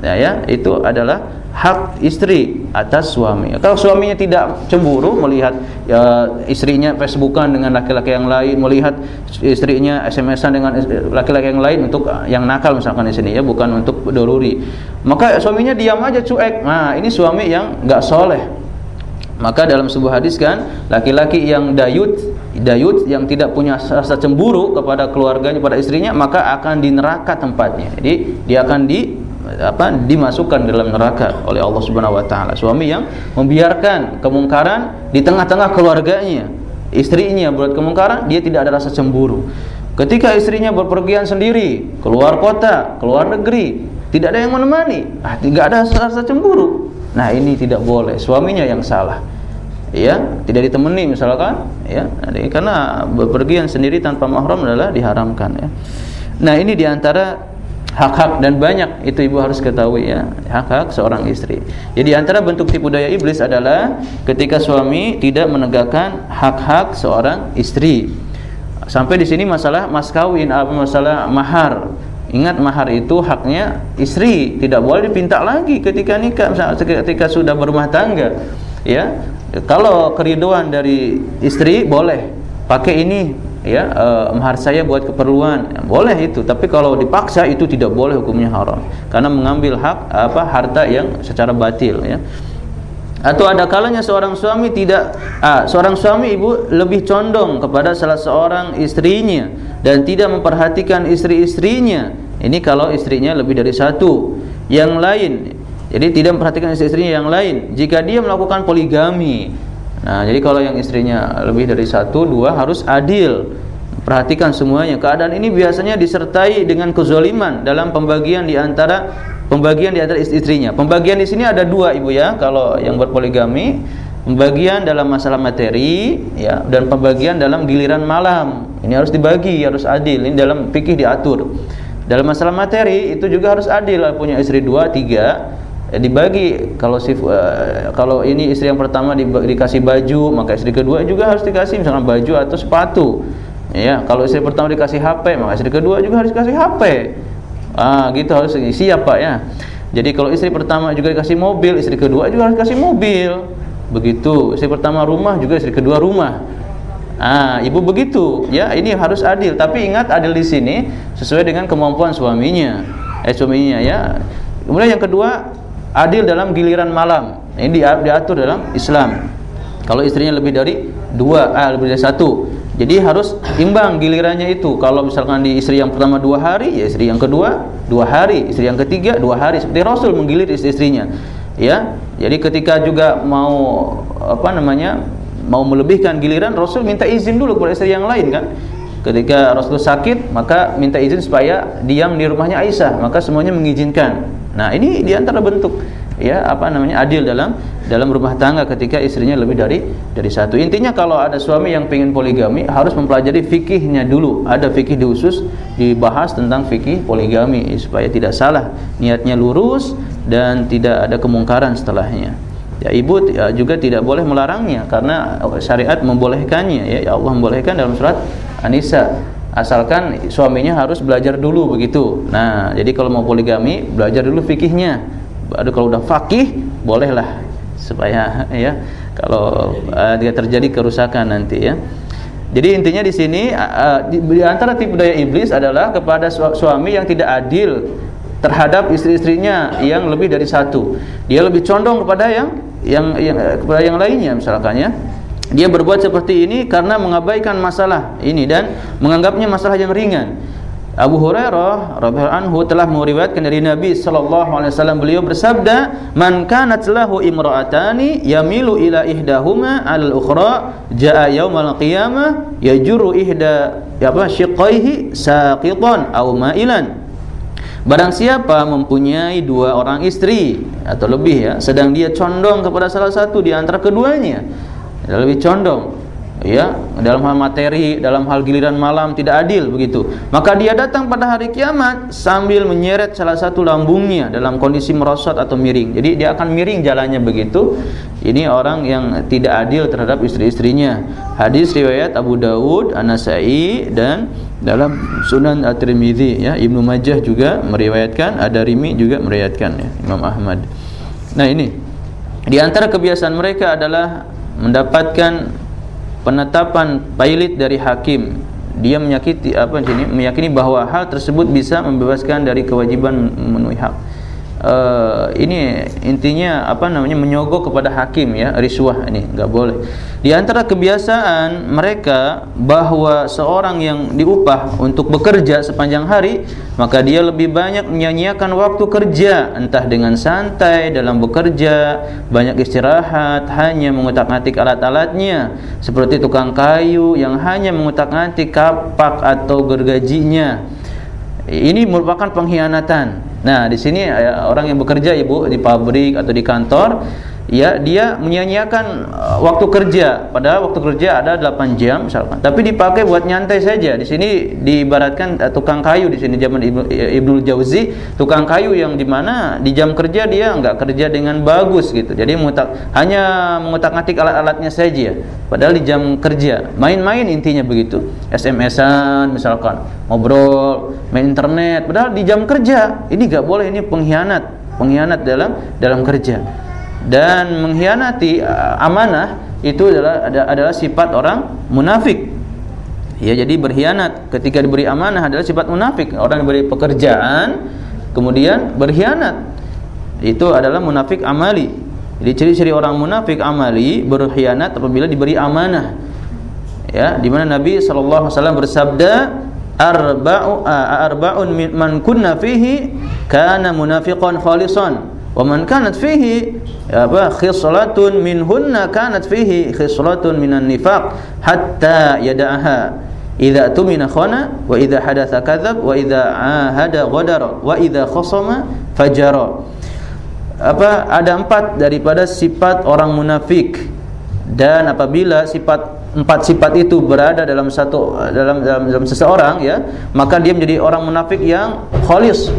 Ya ya, itu adalah hak istri atas suami. Kalau suaminya tidak cemburu melihat ya, istrinya Facebookan dengan laki-laki yang lain, melihat istrinya SMS-an dengan laki-laki yang lain untuk yang nakal misalkan di sini ya, bukan untuk doruri. Maka suaminya diam aja cuek. Nah, ini suami yang enggak soleh. Maka dalam sebuah hadis kan, laki-laki yang dayut, dayut yang tidak punya rasa cemburu kepada keluarganya, pada istrinya, maka akan di neraka tempatnya. Jadi dia akan di apa dimasukkan dalam neraka oleh Allah Subhanahu wa taala. Suami yang membiarkan kemungkaran di tengah-tengah keluarganya, istrinya buat kemungkaran, dia tidak ada rasa cemburu. Ketika istrinya berpergian sendiri, keluar kota, keluar negeri, tidak ada yang menemani, ah tidak ada rasa cemburu. Nah, ini tidak boleh, suaminya yang salah. Ya, tidak ditemani misalkan, ya. Karena berpergian sendiri tanpa mahram adalah diharamkan ya. Nah, ini di antara hak-hak dan banyak itu ibu harus ketahui ya hak-hak seorang istri. Jadi antara bentuk tipu daya iblis adalah ketika suami tidak menegakkan hak-hak seorang istri. Sampai di sini masalah mas kawin, masalah mahar. Ingat mahar itu haknya istri, tidak boleh dipinta lagi ketika nikah, ketika sudah berumah tangga. Ya, kalau keriduan dari istri boleh. Pakai ini ya uh, mahar saya buat keperluan. Boleh itu tapi kalau dipaksa itu tidak boleh hukumnya haram. Karena mengambil hak apa harta yang secara batil ya. Atau ada kalanya seorang suami tidak ah, seorang suami ibu lebih condong kepada salah seorang istrinya dan tidak memperhatikan istri-istrinya ini kalau istrinya lebih dari satu yang lain jadi tidak memperhatikan istri-istrinya yang lain jika dia melakukan poligami Nah, jadi kalau yang istrinya lebih dari satu, dua harus adil. Perhatikan semuanya. Keadaan ini biasanya disertai dengan kezoliman dalam pembagian di antara pembagian di antara istri-istrinya. Pembagian di sini ada dua ibu ya. Kalau yang berpoligami, pembagian dalam masalah materi, ya, dan pembagian dalam giliran malam. Ini harus dibagi, harus adil. Ini dalam fikih diatur. Dalam masalah materi itu juga harus adil. Punya istri dua, tiga, ya dibagi. Kalau si uh, kalau ini istri yang pertama di, dikasih baju maka istri kedua juga harus dikasih misalnya baju atau sepatu. Ya kalau istri pertama dikasih HP maka istri kedua juga harus dikasih HP ah gitu harus siap pak ya. Jadi kalau istri pertama juga dikasih mobil istri kedua juga harus dikasih mobil. Begitu. Istri pertama rumah juga istri kedua rumah ah ibu begitu ya ini harus adil tapi ingat adil di sini sesuai dengan kemampuan suaminya eh suaminya ya kemudian yang kedua adil dalam giliran malam. Ini diatur dalam Islam. Kalau istrinya lebih dari dua, ah, lebih dari satu, jadi harus imbang gilirannya itu. Kalau misalkan di istri yang pertama dua hari, ya istri yang kedua dua hari, istri yang ketiga dua hari. Seperti Rasul menggilir istri-istrinya. Ya, jadi ketika juga mau apa namanya mau melebihkan giliran, Rasul minta izin dulu kepada istri yang lain kan. Ketika Rasul sakit, maka minta izin supaya diam di rumahnya Aisyah, maka semuanya mengizinkan. Nah, ini di antara bentuk ya apa namanya adil dalam dalam rumah tangga ketika istrinya lebih dari dari satu. Intinya kalau ada suami yang ingin poligami harus mempelajari fikihnya dulu. Ada fikih di khusus dibahas tentang fikih poligami supaya tidak salah, niatnya lurus dan tidak ada kemungkaran setelahnya. Ya ibu ya, juga tidak boleh melarangnya karena syariat membolehkannya ya, ya Allah membolehkan dalam surat An-Nisa asalkan suaminya harus belajar dulu begitu. Nah, jadi kalau mau poligami belajar dulu fikihnya. Baru kalau udah fakih bolehlah supaya ya kalau uh, terjadi kerusakan nanti ya. Jadi intinya di sini uh, di, di antara tipu daya iblis adalah kepada suami yang tidak adil terhadap istri-istrinya yang lebih dari satu. Dia lebih condong kepada yang yang, yang kepada yang lainnya misalkan ya. Dia berbuat seperti ini karena mengabaikan masalah ini dan menganggapnya masalah yang ringan. Abu Hurairah radhiyallahu anhu telah meriwayatkan dari Nabi sallallahu alaihi wasallam beliau bersabda, "Man kanat lahu imra'atani yamilu ila ihdahuma al-ukhra, jaa yaumal qiyamah yajuru ihda apa shiqaihi saqitan aw ma'ilan." Barang siapa mempunyai dua orang istri atau lebih ya, sedang dia condong kepada salah satu di antara keduanya, lebih condong ya dalam hal materi dalam hal giliran malam tidak adil begitu. Maka dia datang pada hari kiamat sambil menyeret salah satu lambungnya dalam kondisi merosot atau miring. Jadi dia akan miring jalannya begitu. Ini orang yang tidak adil terhadap istri-istrinya. Hadis riwayat Abu Dawud An-Nasai dan dalam Sunan At-Tirmidzi ya. Ibnu Majah juga meriwayatkan ada Rimi juga meriwayatkan ya. Imam Ahmad. Nah ini. Di antara kebiasaan mereka adalah mendapatkan penetapan pailit dari hakim. Dia menyakiti apa ini meyakini bahwa hal tersebut bisa membebaskan dari kewajiban memenuhi hak uh, ini intinya apa namanya menyogok kepada hakim ya riswah ini nggak boleh. Di antara kebiasaan mereka bahwa seorang yang diupah untuk bekerja sepanjang hari maka dia lebih banyak menyanyiakan waktu kerja entah dengan santai dalam bekerja banyak istirahat hanya mengutak-atik alat-alatnya seperti tukang kayu yang hanya mengutak-atik kapak atau gergajinya ini merupakan pengkhianatan. Nah, di sini ya, orang yang bekerja Ibu di pabrik atau di kantor ya dia menyanyiakan uh, waktu kerja. Padahal waktu kerja ada 8 jam misalkan. Tapi dipakai buat nyantai saja. Di sini diibaratkan uh, tukang kayu di sini zaman Ibnu Jauzi. Tukang kayu yang di mana di jam kerja dia enggak kerja dengan bagus gitu. Jadi mengutak hanya mengutak-atik alat-alatnya saja. Padahal di jam kerja. Main-main intinya begitu. SMS-an misalkan. Ngobrol main internet. Padahal di jam kerja ini enggak boleh ini pengkhianat. Pengkhianat dalam dalam kerja dan mengkhianati uh, amanah itu adalah adalah sifat orang munafik. Ya, jadi berkhianat ketika diberi amanah adalah sifat munafik. Orang diberi pekerjaan kemudian berkhianat. Itu adalah munafik amali. Jadi ciri-ciri orang munafik amali berkhianat apabila diberi amanah. Ya, di mana Nabi sallallahu alaihi wasallam bersabda, "Arba'u arba'un man kunna fihi kana munafiqan khalisan." Wa man kanat fihi apa khislatun minhunna kanat fihi khislatun minan nifaq hatta yada'aha. Idza tumina khana wa idza hadatsa kadzab wa idza ahada ghadara wa idza khasama fajara. Apa ada empat daripada sifat orang munafik. Dan apabila sifat empat sifat itu berada dalam satu dalam dalam, dalam seseorang ya maka dia menjadi orang munafik yang khalis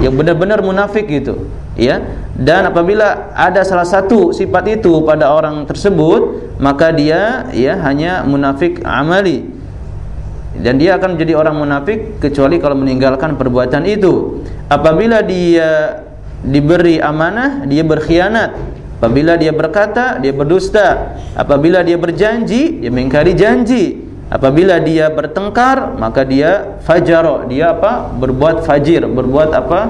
yang benar-benar munafik gitu ya. Dan apabila ada salah satu sifat itu pada orang tersebut maka dia ya hanya munafik amali. Dan dia akan menjadi orang munafik kecuali kalau meninggalkan perbuatan itu. Apabila dia diberi amanah dia berkhianat. Apabila dia berkata dia berdusta. Apabila dia berjanji dia mengingkari janji apabila dia bertengkar maka dia fajaro dia apa? Berbuat fajir berbuat apa?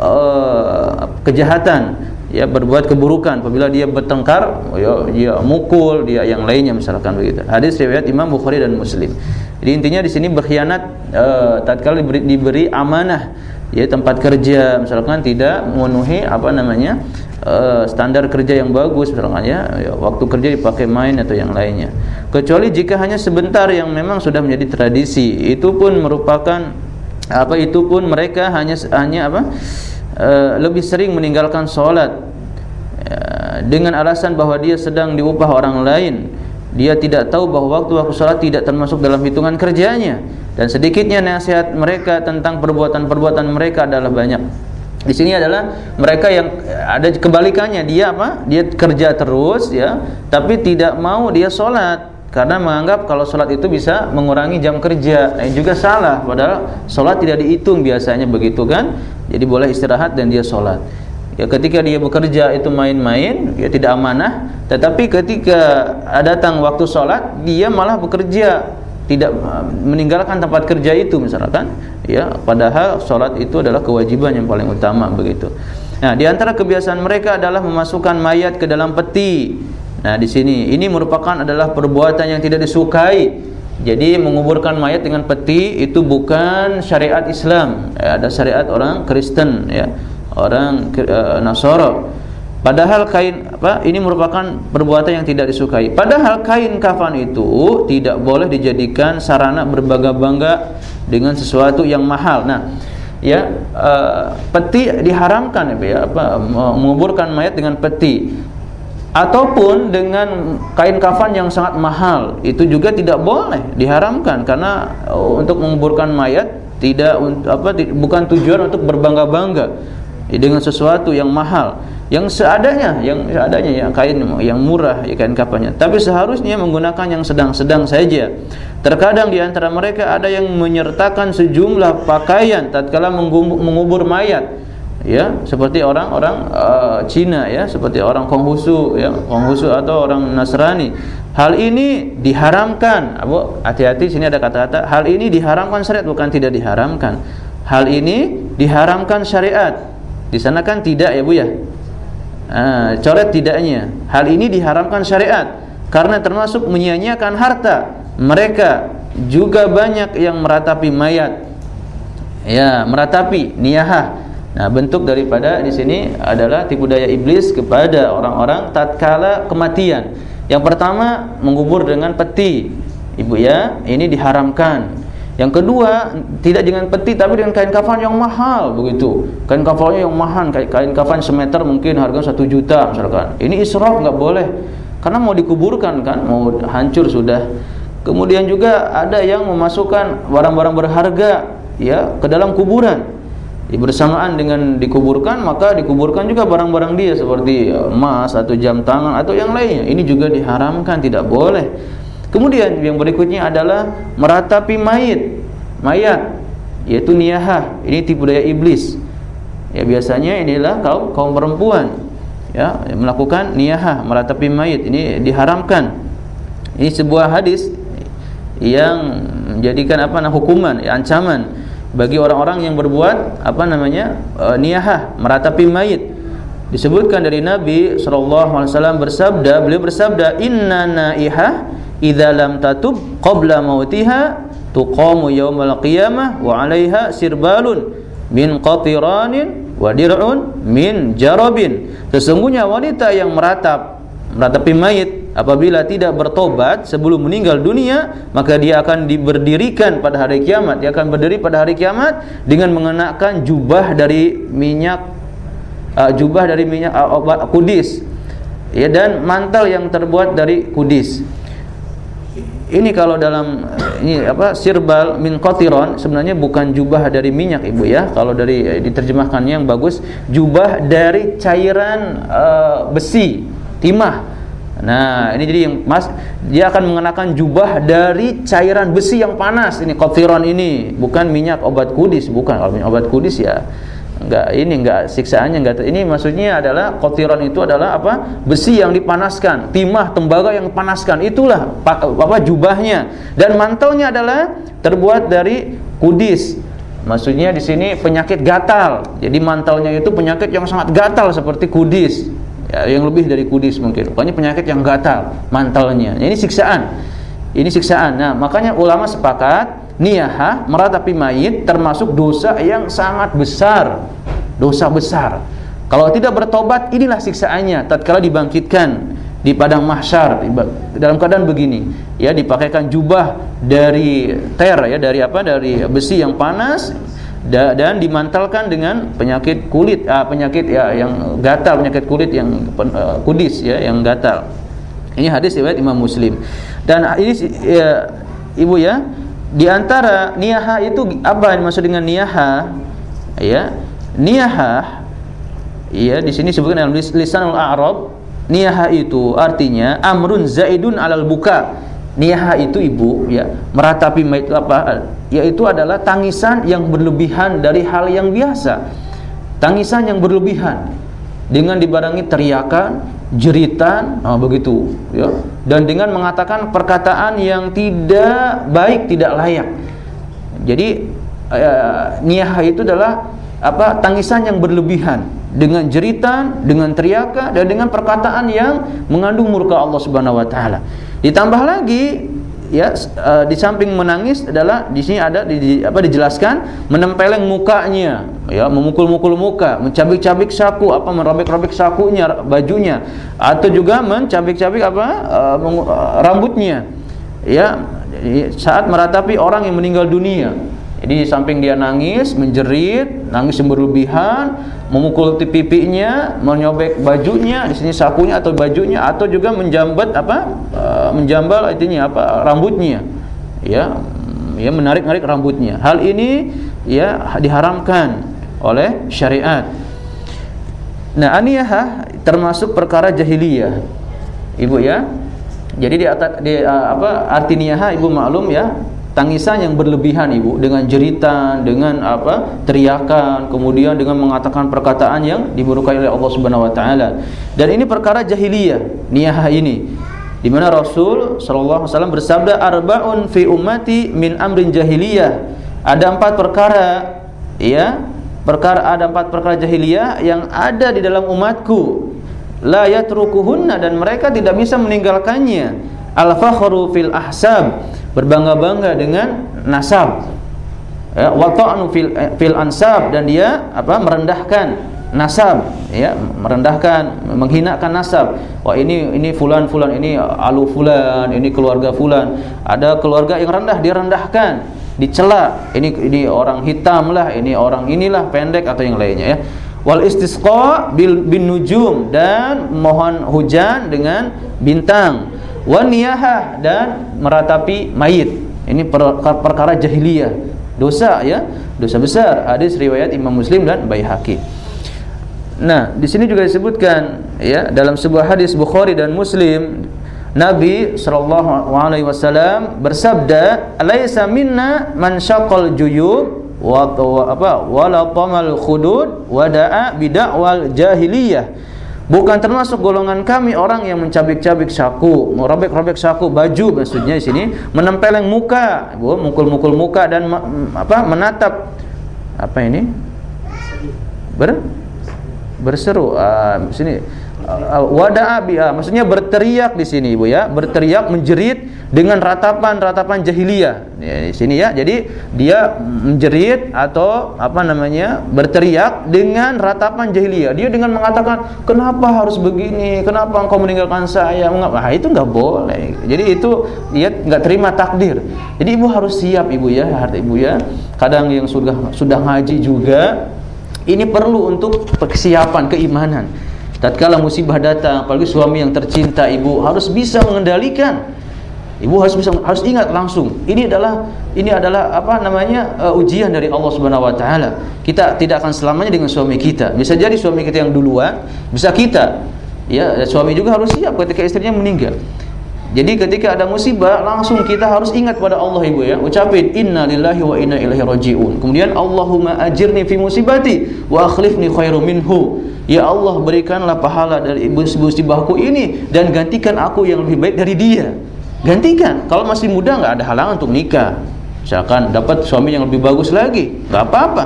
Uh, kejahatan. Ya berbuat keburukan. Apabila dia bertengkar ya dia mukul dia yang lainnya misalkan begitu. Hadis riwayat Imam Bukhari dan Muslim. Jadi intinya di sini berkhianat uh, tatkala diberi, diberi amanah ya tempat kerja misalkan tidak memenuhi apa namanya uh, standar kerja yang bagus misalkan ya, ya waktu kerja dipakai main atau yang lainnya. Kecuali jika hanya sebentar yang memang sudah menjadi tradisi itu pun merupakan apa itu pun mereka hanya hanya apa uh, lebih sering meninggalkan sholat uh, dengan alasan bahwa dia sedang diupah orang lain. Dia tidak tahu bahwa waktu-waktu sholat tidak termasuk dalam hitungan kerjanya. Dan sedikitnya nasihat mereka tentang perbuatan-perbuatan mereka adalah banyak di sini adalah mereka yang ada kebalikannya. Dia apa? Dia kerja terus ya tapi tidak mau dia sholat. Karena menganggap kalau sholat itu bisa mengurangi jam kerja. Yang juga salah. Padahal sholat tidak dihitung biasanya begitu kan? Jadi boleh istirahat dan dia sholat. Ya ketika dia bekerja itu main-main ya tidak amanah. Tetapi ketika datang waktu sholat dia malah bekerja tidak uh, meninggalkan tempat kerja itu misalkan ya padahal sholat itu adalah kewajiban yang paling utama begitu. Nah di antara kebiasaan mereka adalah memasukkan mayat ke dalam peti. Nah di sini ini merupakan adalah perbuatan yang tidak disukai. Jadi menguburkan mayat dengan peti itu bukan syariat Islam. Ya, ada syariat orang Kristen ya orang uh, Nasara Padahal kain apa ini merupakan perbuatan yang tidak disukai. Padahal kain kafan itu tidak boleh dijadikan sarana berbangga-bangga dengan sesuatu yang mahal. Nah, ya uh, peti diharamkan ya apa menguburkan mayat dengan peti ataupun dengan kain kafan yang sangat mahal itu juga tidak boleh diharamkan karena uh, untuk menguburkan mayat tidak apa bukan tujuan untuk berbangga-bangga dengan sesuatu yang mahal yang seadanya yang seadanya yang kain yang murah ya kain kapannya tapi seharusnya menggunakan yang sedang-sedang saja. Terkadang di antara mereka ada yang menyertakan sejumlah pakaian tatkala mengubur mayat. Ya seperti orang-orang uh, Cina ya seperti orang Konghucu ya Konghucu atau orang Nasrani. Hal ini diharamkan. Abu hati-hati sini ada kata-kata. Hal ini diharamkan syariat bukan tidak diharamkan. Hal ini diharamkan syariat. Di sana kan tidak ya Bu ya Ah, coret tidaknya. Hal ini diharamkan syariat karena termasuk menyia-nyiakan harta. Mereka juga banyak yang meratapi mayat. Ya, meratapi niyahah. Nah, bentuk daripada di sini adalah tipu daya iblis kepada orang-orang tatkala kematian. Yang pertama, mengubur dengan peti. Ibu ya, ini diharamkan. Yang kedua, tidak dengan peti tapi dengan kain kafan yang mahal begitu. Kain kafannya yang mahal, kain, kafan semeter mungkin harga satu juta misalkan. Ini israf nggak boleh karena mau dikuburkan kan, mau hancur sudah. Kemudian juga ada yang memasukkan barang-barang berharga ya ke dalam kuburan. Ya, bersamaan dengan dikuburkan maka dikuburkan juga barang-barang dia seperti emas atau jam tangan atau yang lainnya. Ini juga diharamkan, tidak boleh. Kemudian yang berikutnya adalah meratapi mayit, mayat, yaitu niyahah. Ini tipu daya iblis. Ya biasanya inilah kaum kaum perempuan ya melakukan niyahah, meratapi mayit. Ini diharamkan. Ini sebuah hadis yang menjadikan apa nah hukuman, ya, ancaman bagi orang-orang yang berbuat apa namanya e, niyahah, meratapi mayit. Disebutkan dari Nabi sallallahu alaihi bersabda, beliau bersabda, "Inna naihah idza lam tatub qabla mautiha tuqamu yaumal qiyamah wa 'alaiha sirbalun min qatiranin wa dir'un min jarabin. Sesungguhnya wanita yang meratap meratapi mayit apabila tidak bertobat sebelum meninggal dunia maka dia akan diberdirikan pada hari kiamat. Dia akan berdiri pada hari kiamat dengan mengenakan jubah dari minyak uh, jubah dari minyak uh, obat kudis. Ya dan mantel yang terbuat dari kudis ini kalau dalam ini apa sirbal min qatiron sebenarnya bukan jubah dari minyak Ibu ya. Kalau dari eh, diterjemahkannya yang bagus jubah dari cairan uh, besi, timah. Nah, ini jadi yang Mas dia akan mengenakan jubah dari cairan besi yang panas. Ini qatiron ini bukan minyak obat kudis, bukan. Kalau minyak obat kudis ya enggak ini enggak siksaannya enggak ini maksudnya adalah kotiran itu adalah apa? Besi yang dipanaskan timah tembaga yang dipanaskan itulah apa jubahnya. Dan mantelnya adalah terbuat dari kudis. Maksudnya di sini penyakit gatal. Jadi mantelnya itu penyakit yang sangat gatal seperti kudis. Ya, yang lebih dari kudis mungkin. Pokoknya penyakit yang gatal mantelnya. Ini siksaan. Ini siksaan. Nah makanya ulama sepakat niyaha meratapi mayit termasuk dosa yang sangat besar. Dosa besar. Kalau tidak bertobat inilah siksaannya. Tatkala dibangkitkan di padang mahsyar dalam keadaan begini ya dipakaikan jubah dari ter ya dari apa? Dari besi yang panas dan dimantalkan dengan penyakit kulit ah, penyakit ya yang gatal penyakit kulit yang uh, kudis ya yang gatal. Ini hadis riwayat Imam Muslim. Dan ini ya, ibu ya di antara niyaha itu apa yang maksud dengan niyaha? Ya. Niyaha ya di sini disebutkan dalam lisanul a'rab niyaha itu artinya amrun zaidun alal buka. Niyaha itu ibu ya meratapi mayit apa yaitu adalah tangisan yang berlebihan dari hal yang biasa. Tangisan yang berlebihan. dengan dibarengi teriakan, jeritan, nah, begitu, ya. Dan dengan mengatakan perkataan yang tidak baik, tidak layak. Jadi eh, niyah itu adalah apa tangisan yang berlebihan dengan jeritan, dengan teriakan dan dengan perkataan yang mengandung murka Allah Subhanahu wa taala. Ditambah lagi ya uh, di samping menangis adalah di sini ada di, di, apa dijelaskan menempeleng mukanya. Ya memukul-mukul muka mencabik-cabik saku apa merobek-robek sakunya bajunya. Atau juga mencabik-cabik apa uh, rambutnya. Ya saat meratapi orang yang meninggal dunia jadi samping dia nangis, menjerit, nangis yang berlebihan, memukul pipinya, menyobek bajunya, di sini sakunya atau bajunya atau juga menjambat apa? Uh, menjambal artinya apa? rambutnya. Ya, ya menarik-narik rambutnya. Hal ini ya diharamkan oleh syariat. Nah, aniyah termasuk perkara jahiliyah. Ibu ya. Jadi di, di uh, apa arti niyah Ibu maklum ya, tangisan yang berlebihan ibu. Dengan jeritan dengan apa teriakan kemudian dengan mengatakan perkataan yang dimurkai oleh Allah Subhanahu wa taala. Dan ini perkara jahiliyah niyah ini di mana Rasul sallallahu alaihi wasallam bersabda arbaun fi ummati min amrin jahiliyah. Ada empat perkara ya. Perkara ada empat perkara jahiliyah yang ada di dalam umatku. La yatrukuhunna dan mereka tidak bisa meninggalkannya. Al fakhru fil ahsab berbangga-bangga dengan nasab. Ya wa ta'nu fil fil ansab dan dia apa merendahkan nasab. Ya merendahkan menghinakan nasab. Wah ini ini fulan fulan ini alu fulan ini keluarga fulan. Ada keluarga yang rendah dia rendahkan dicela. Ini ini orang hitam lah ini orang inilah pendek atau yang lainnya ya. Wal istisqa bil bin nujum dan mohon hujan dengan bintang waniyaha dan meratapi mayit. Ini perkara jahiliyah, dosa ya, dosa besar. Hadis riwayat Imam Muslim dan Baihaqi. Nah, di sini juga disebutkan ya dalam sebuah hadis Bukhari dan Muslim Nabi sallallahu alaihi wasallam bersabda, "Laisa minna man syaqal juyub wa apa wala tamal khudud wa da'a bid'awal jahiliyah." Bukan termasuk golongan kami orang yang mencabik-cabik saku, merobek-robek saku baju maksudnya di sini, menempeleng muka, mukul-mukul muka dan apa menatap apa ini? Ber berseru. Uh, sini uh, wada'a biha maksudnya berteriak di sini Ibu ya, berteriak menjerit dengan ratapan-ratapan jahiliyah. Ya, di sini ya. Jadi dia menjerit atau apa namanya? berteriak dengan ratapan jahiliyah. Dia dengan mengatakan, "Kenapa harus begini? Kenapa engkau meninggalkan saya?" Mengapa? Nah, itu nggak boleh. Jadi itu dia nggak terima takdir. Jadi ibu harus siap ibu ya, harta ibu ya. Kadang yang sudah sudah ngaji juga ini perlu untuk persiapan keimanan. Tatkala musibah datang, apalagi suami yang tercinta ibu harus bisa mengendalikan Ibu harus bisa harus ingat langsung. Ini adalah ini adalah apa namanya uh, ujian dari Allah Subhanahu wa taala. Kita tidak akan selamanya dengan suami kita. Bisa jadi suami kita yang duluan, bisa kita. Ya, suami juga harus siap ketika istrinya meninggal. Jadi ketika ada musibah langsung kita harus ingat pada Allah Ibu ya. Ucapin inna lillahi wa inna ilaihi rajiun. Kemudian Allahumma ajirni fi musibati wa akhlifni khairum minhu. Ya Allah berikanlah pahala dari musibahku ini dan gantikan aku yang lebih baik dari dia gantikan. Kalau masih muda nggak ada halangan untuk nikah. Misalkan dapat suami yang lebih bagus lagi. Nggak apa-apa.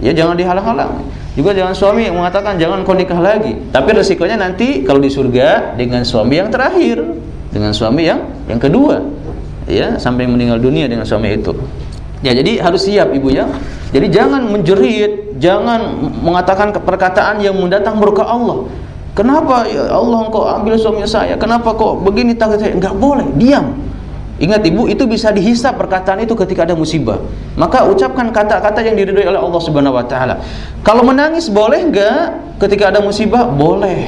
Ya jangan dihalang-halang. Juga jangan suami yang mengatakan jangan kau nikah lagi. Tapi resikonya nanti kalau di surga dengan suami yang terakhir. Dengan suami yang yang kedua. Ya sampai meninggal dunia dengan suami itu. Ya jadi harus siap ibu ya. Jadi jangan menjerit. Jangan mengatakan perkataan yang mendatang murka Allah Kenapa ya Allah engkau ambil suami saya? Kenapa kok begini takut saya? Enggak boleh, diam. Ingat ibu, itu bisa dihisap perkataan itu ketika ada musibah. Maka ucapkan kata-kata yang diridhoi oleh Allah Subhanahu wa taala. Kalau menangis boleh enggak ketika ada musibah? Boleh.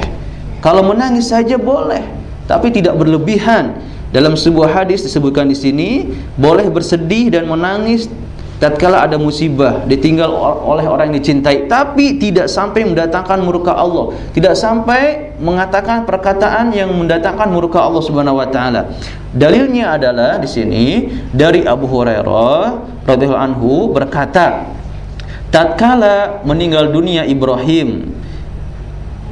Kalau menangis saja boleh, tapi tidak berlebihan. Dalam sebuah hadis disebutkan di sini, boleh bersedih dan menangis tatkala ada musibah ditinggal oleh orang yang dicintai tapi tidak sampai mendatangkan murka Allah. Tidak sampai mengatakan perkataan yang mendatangkan murka Allah Subhanahu wa taala. Dalilnya adalah di sini dari Abu Hurairah radhiyallahu anhu berkata tatkala meninggal dunia Ibrahim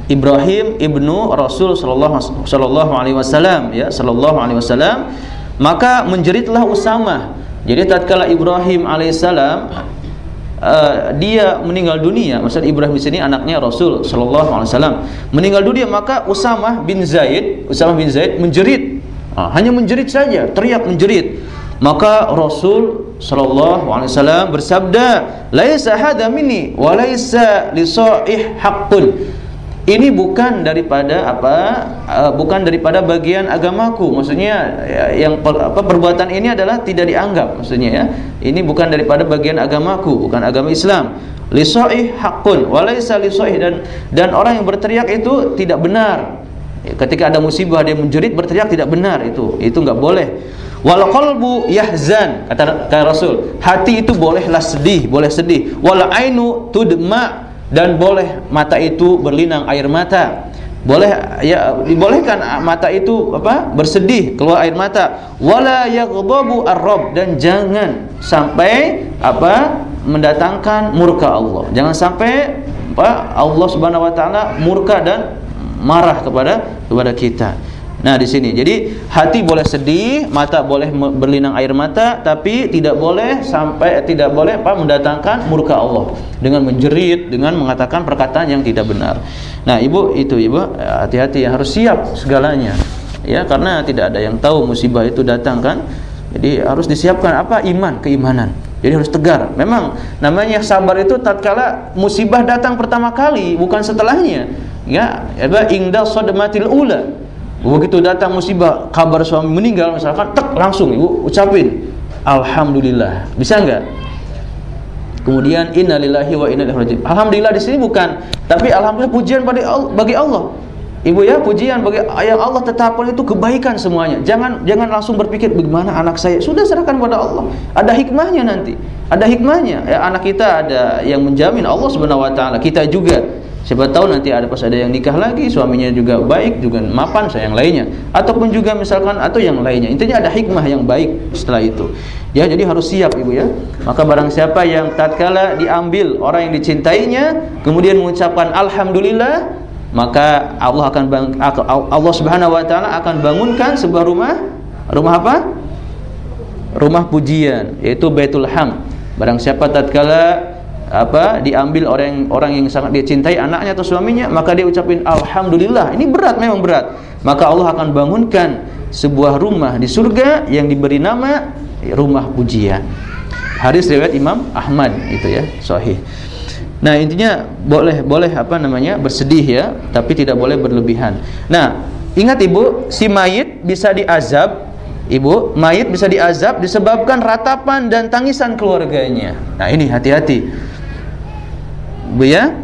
Ibrahim ibnu Rasul sallallahu alaihi wasallam ya sallallahu alaihi wasallam maka menjeritlah Usama jadi tatkala Ibrahim alaihissalam uh, dia meninggal dunia maksud Ibrahim di sini anaknya Rasul sallallahu alaihi wasallam. Meninggal dunia maka Usama bin Zaid Usama bin Zaid menjerit. Uh, hanya menjerit saja teriak menjerit. Maka Rasul sallallahu alaihi wasallam bersabda laisa hadha minni wa laisa li haqqun ini bukan daripada apa uh, bukan daripada bagian agamaku. Maksudnya ya, yang per, apa perbuatan ini adalah tidak dianggap maksudnya ya. Ini bukan daripada bagian agamaku bukan agama Islam. Lisoih hakun walaysa lisoih dan dan orang yang berteriak itu tidak benar. Ketika ada musibah dia menjerit berteriak tidak benar itu. Itu enggak boleh. Wal qalbu yahzan kata, kata Rasul. Hati itu bolehlah sedih boleh sedih. Wal ainu tudma dan boleh mata itu berlinang air mata. Boleh ya dibolehkan mata itu apa bersedih keluar air mata. Wala yaghdabu ar-rabb. Dan jangan sampai apa mendatangkan murka Allah. Jangan sampai apa Allah Subhanahu wa taala murka dan marah kepada kepada kita Nah di sini, jadi hati boleh sedih, mata boleh berlinang air mata, tapi tidak boleh sampai tidak boleh apa mendatangkan murka Allah dengan menjerit, dengan mengatakan perkataan yang tidak benar. Nah ibu itu ibu hati-hati harus siap segalanya, ya karena tidak ada yang tahu musibah itu datang kan. Jadi harus disiapkan apa iman, keimanan. Jadi harus tegar. Memang namanya sabar itu tatkala musibah datang pertama kali, bukan setelahnya. Ya, apa ingdal sodematil ula Begitu datang musibah, kabar suami meninggal misalkan, tek langsung ibu ucapin alhamdulillah. Bisa enggak? Kemudian innalillahi wa inna ilaihi raji'un. Alhamdulillah di sini bukan, tapi alhamdulillah pujian bagi Allah, bagi Allah. Ibu ya, pujian bagi yang Allah tetapkan itu kebaikan semuanya. Jangan jangan langsung berpikir bagaimana anak saya. Sudah serahkan pada Allah. Ada hikmahnya nanti. Ada hikmahnya. Ya, anak kita ada yang menjamin Allah Subhanahu. Kita juga Siapa tahu nanti ada pas ada yang nikah lagi, suaminya juga baik, juga mapan sayang lainnya. Ataupun juga misalkan atau yang lainnya. Intinya ada hikmah yang baik setelah itu. Ya, jadi harus siap Ibu ya. Maka barang siapa yang tatkala diambil orang yang dicintainya, kemudian mengucapkan alhamdulillah, maka Allah akan bang, Allah Subhanahu wa taala akan bangunkan sebuah rumah. Rumah apa? Rumah pujian, yaitu Baitul Ham. Barang siapa tatkala apa diambil orang orang yang sangat dia cintai anaknya atau suaminya maka dia ucapin alhamdulillah. Ini berat memang berat. Maka Allah akan bangunkan sebuah rumah di surga yang diberi nama rumah pujian. Hadis riwayat Imam Ahmad itu ya sahih. Nah intinya boleh boleh apa namanya bersedih ya tapi tidak boleh berlebihan. Nah ingat ibu si mayit bisa diazab Ibu, mayit bisa diazab disebabkan ratapan dan tangisan keluarganya. Nah, ini hati-hati. Bu ya.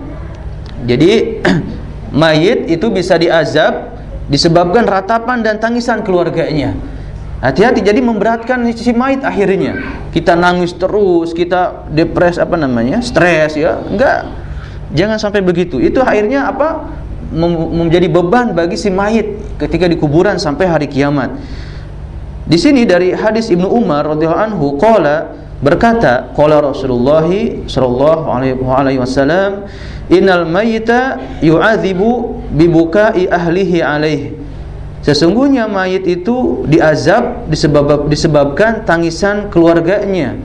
Jadi mayit itu bisa diazab disebabkan ratapan dan tangisan keluarganya. Hati-hati jadi memberatkan si mayit akhirnya. Kita nangis terus, kita depres apa namanya? stres ya. Enggak. Jangan sampai begitu. Itu akhirnya apa? menjadi beban bagi si mayit ketika di kuburan sampai hari kiamat. Di sini dari hadis Ibnu Umar radhiyallahu anhu qala berkata qala Rasulullah sallallahu alaihi wasallam innal mayyita yu'adzibu bibukai ahlihi alaihi sesungguhnya mayit itu diazab disebab disebabkan tangisan keluarganya.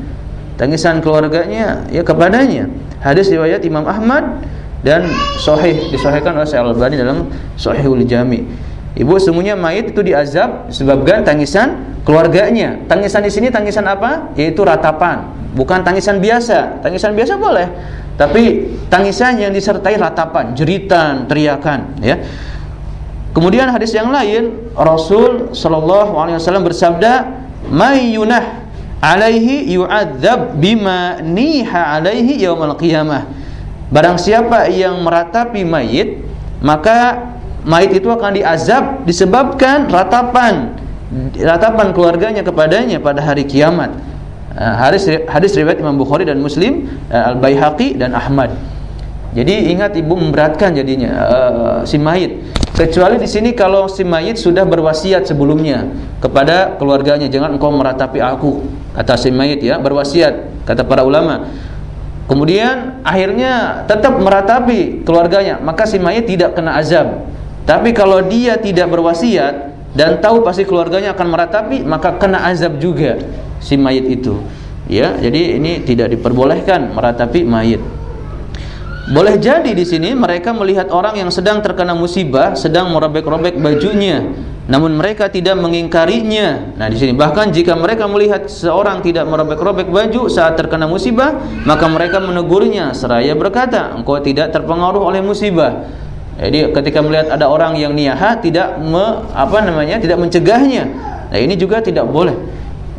Tangisan keluarganya ya kepadanya. Hadis riwayat Imam Ahmad dan sahih disahihkan oleh Syekh Al-Albani dalam Sahihul Jami Ibu semuanya mayit itu diazab disebabkan tangisan keluarganya. Tangisan di sini tangisan apa? Yaitu ratapan, bukan tangisan biasa. Tangisan biasa boleh, tapi tangisan yang disertai ratapan, jeritan, teriakan, ya. Kemudian hadis yang lain Rasul sallallahu alaihi wasallam bersabda, "May yunah alaihi yu'adzab bima niha alaihi yaumal qiyamah." Barang siapa yang meratapi mayit, maka mayit itu akan diazab disebabkan ratapan ratapan keluarganya kepadanya pada hari kiamat. Uh, hadis hadis riwayat Imam Bukhari dan Muslim, uh, Al Baihaqi dan Ahmad. Jadi ingat ibu memberatkan jadinya uh, si mayit. Kecuali di sini kalau si mayit sudah berwasiat sebelumnya kepada keluarganya, jangan engkau meratapi aku, kata si mayit ya, berwasiat kata para ulama. kemudian akhirnya tetap meratapi keluarganya, maka si mayit tidak kena azab. Tapi kalau dia tidak berwasiat dan tahu pasti keluarganya akan meratapi, maka kena azab juga si mayit itu. Ya, jadi ini tidak diperbolehkan meratapi mayit. Boleh jadi di sini mereka melihat orang yang sedang terkena musibah, sedang merobek-robek bajunya, namun mereka tidak mengingkarinya. Nah, di sini bahkan jika mereka melihat seorang tidak merobek-robek baju saat terkena musibah, maka mereka menegurnya seraya berkata, "Engkau tidak terpengaruh oleh musibah." Jadi ketika melihat ada orang yang niyaha tidak me, apa namanya? tidak mencegahnya. Nah, ini juga tidak boleh.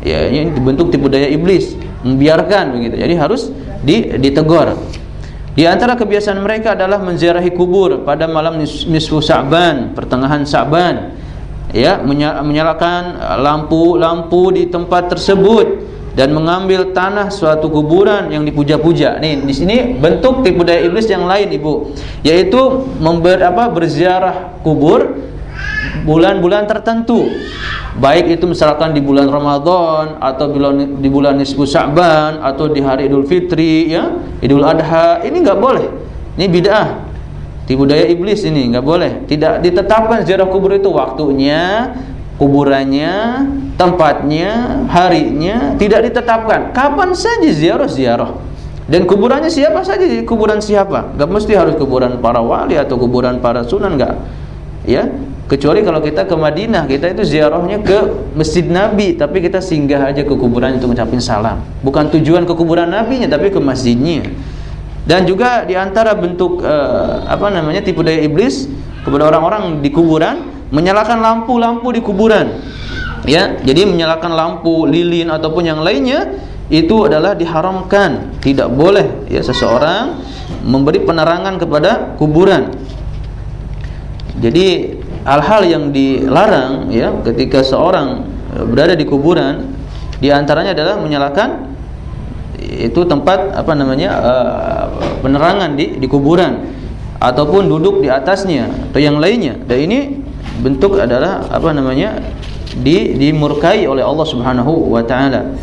Ya, ini bentuk tipu daya iblis, membiarkan begitu. Jadi harus di, ditegur. Di antara kebiasaan mereka adalah menziarahi kubur pada malam nisfu Sa'ban, pertengahan Sa'ban. Ya, menyalakan lampu-lampu di tempat tersebut dan mengambil tanah suatu kuburan yang dipuja-puja. Nih, di sini bentuk tipu daya iblis yang lain, Ibu, yaitu member apa berziarah kubur bulan-bulan tertentu. Baik itu misalkan di bulan Ramadan atau di bulan nisfu Sya'ban atau di hari Idul Fitri ya Idul Adha ini nggak boleh. Ini bid'ah. Tipu daya iblis ini nggak boleh. Tidak ditetapkan ziarah kubur itu waktunya kuburannya tempatnya harinya tidak ditetapkan. Kapan saja ziarah ziarah dan kuburannya siapa saja? Kuburan siapa? Nggak mesti harus kuburan para wali atau kuburan para sunan nggak. Ya kecuali kalau kita ke Madinah kita itu ziarahnya ke Masjid Nabi tapi kita singgah aja ke kuburan untuk mengucapkan salam. Bukan tujuan ke kuburan Nabinya tapi ke masjidnya. Dan juga di antara bentuk uh, apa namanya tipu daya iblis kepada orang-orang di kuburan menyalakan lampu-lampu di kuburan. Ya jadi menyalakan lampu lilin ataupun yang lainnya itu adalah diharamkan. Tidak boleh ya seseorang memberi penerangan kepada kuburan. Jadi hal-hal yang dilarang ya ketika seorang e, berada di kuburan di antaranya adalah menyalakan itu tempat apa namanya uh, penerangan di di kuburan ataupun duduk di atasnya atau yang lainnya. Dan ini bentuk adalah apa namanya di dimurkai oleh Allah Subhanahu wa taala.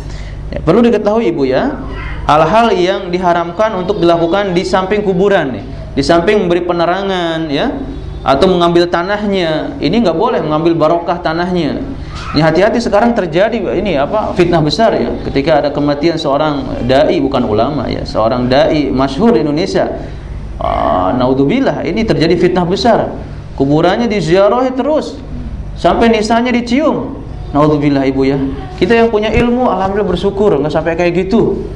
Ya, perlu diketahui Ibu ya, hal-hal yang diharamkan untuk dilakukan di samping kuburan nih, di samping memberi penerangan ya, atau mengambil tanahnya. Ini nggak boleh mengambil barokah tanahnya. Ini hati-hati sekarang terjadi ini apa fitnah besar ya. Ketika ada kematian seorang dai bukan ulama ya seorang dai masyhur Indonesia. Uh, naudzubillah ini terjadi fitnah besar kuburannya diziarahi terus. Sampai nisanya dicium. Naudzubillah ibu ya. Kita yang punya ilmu alhamdulillah bersyukur. Nggak sampai kayak gitu.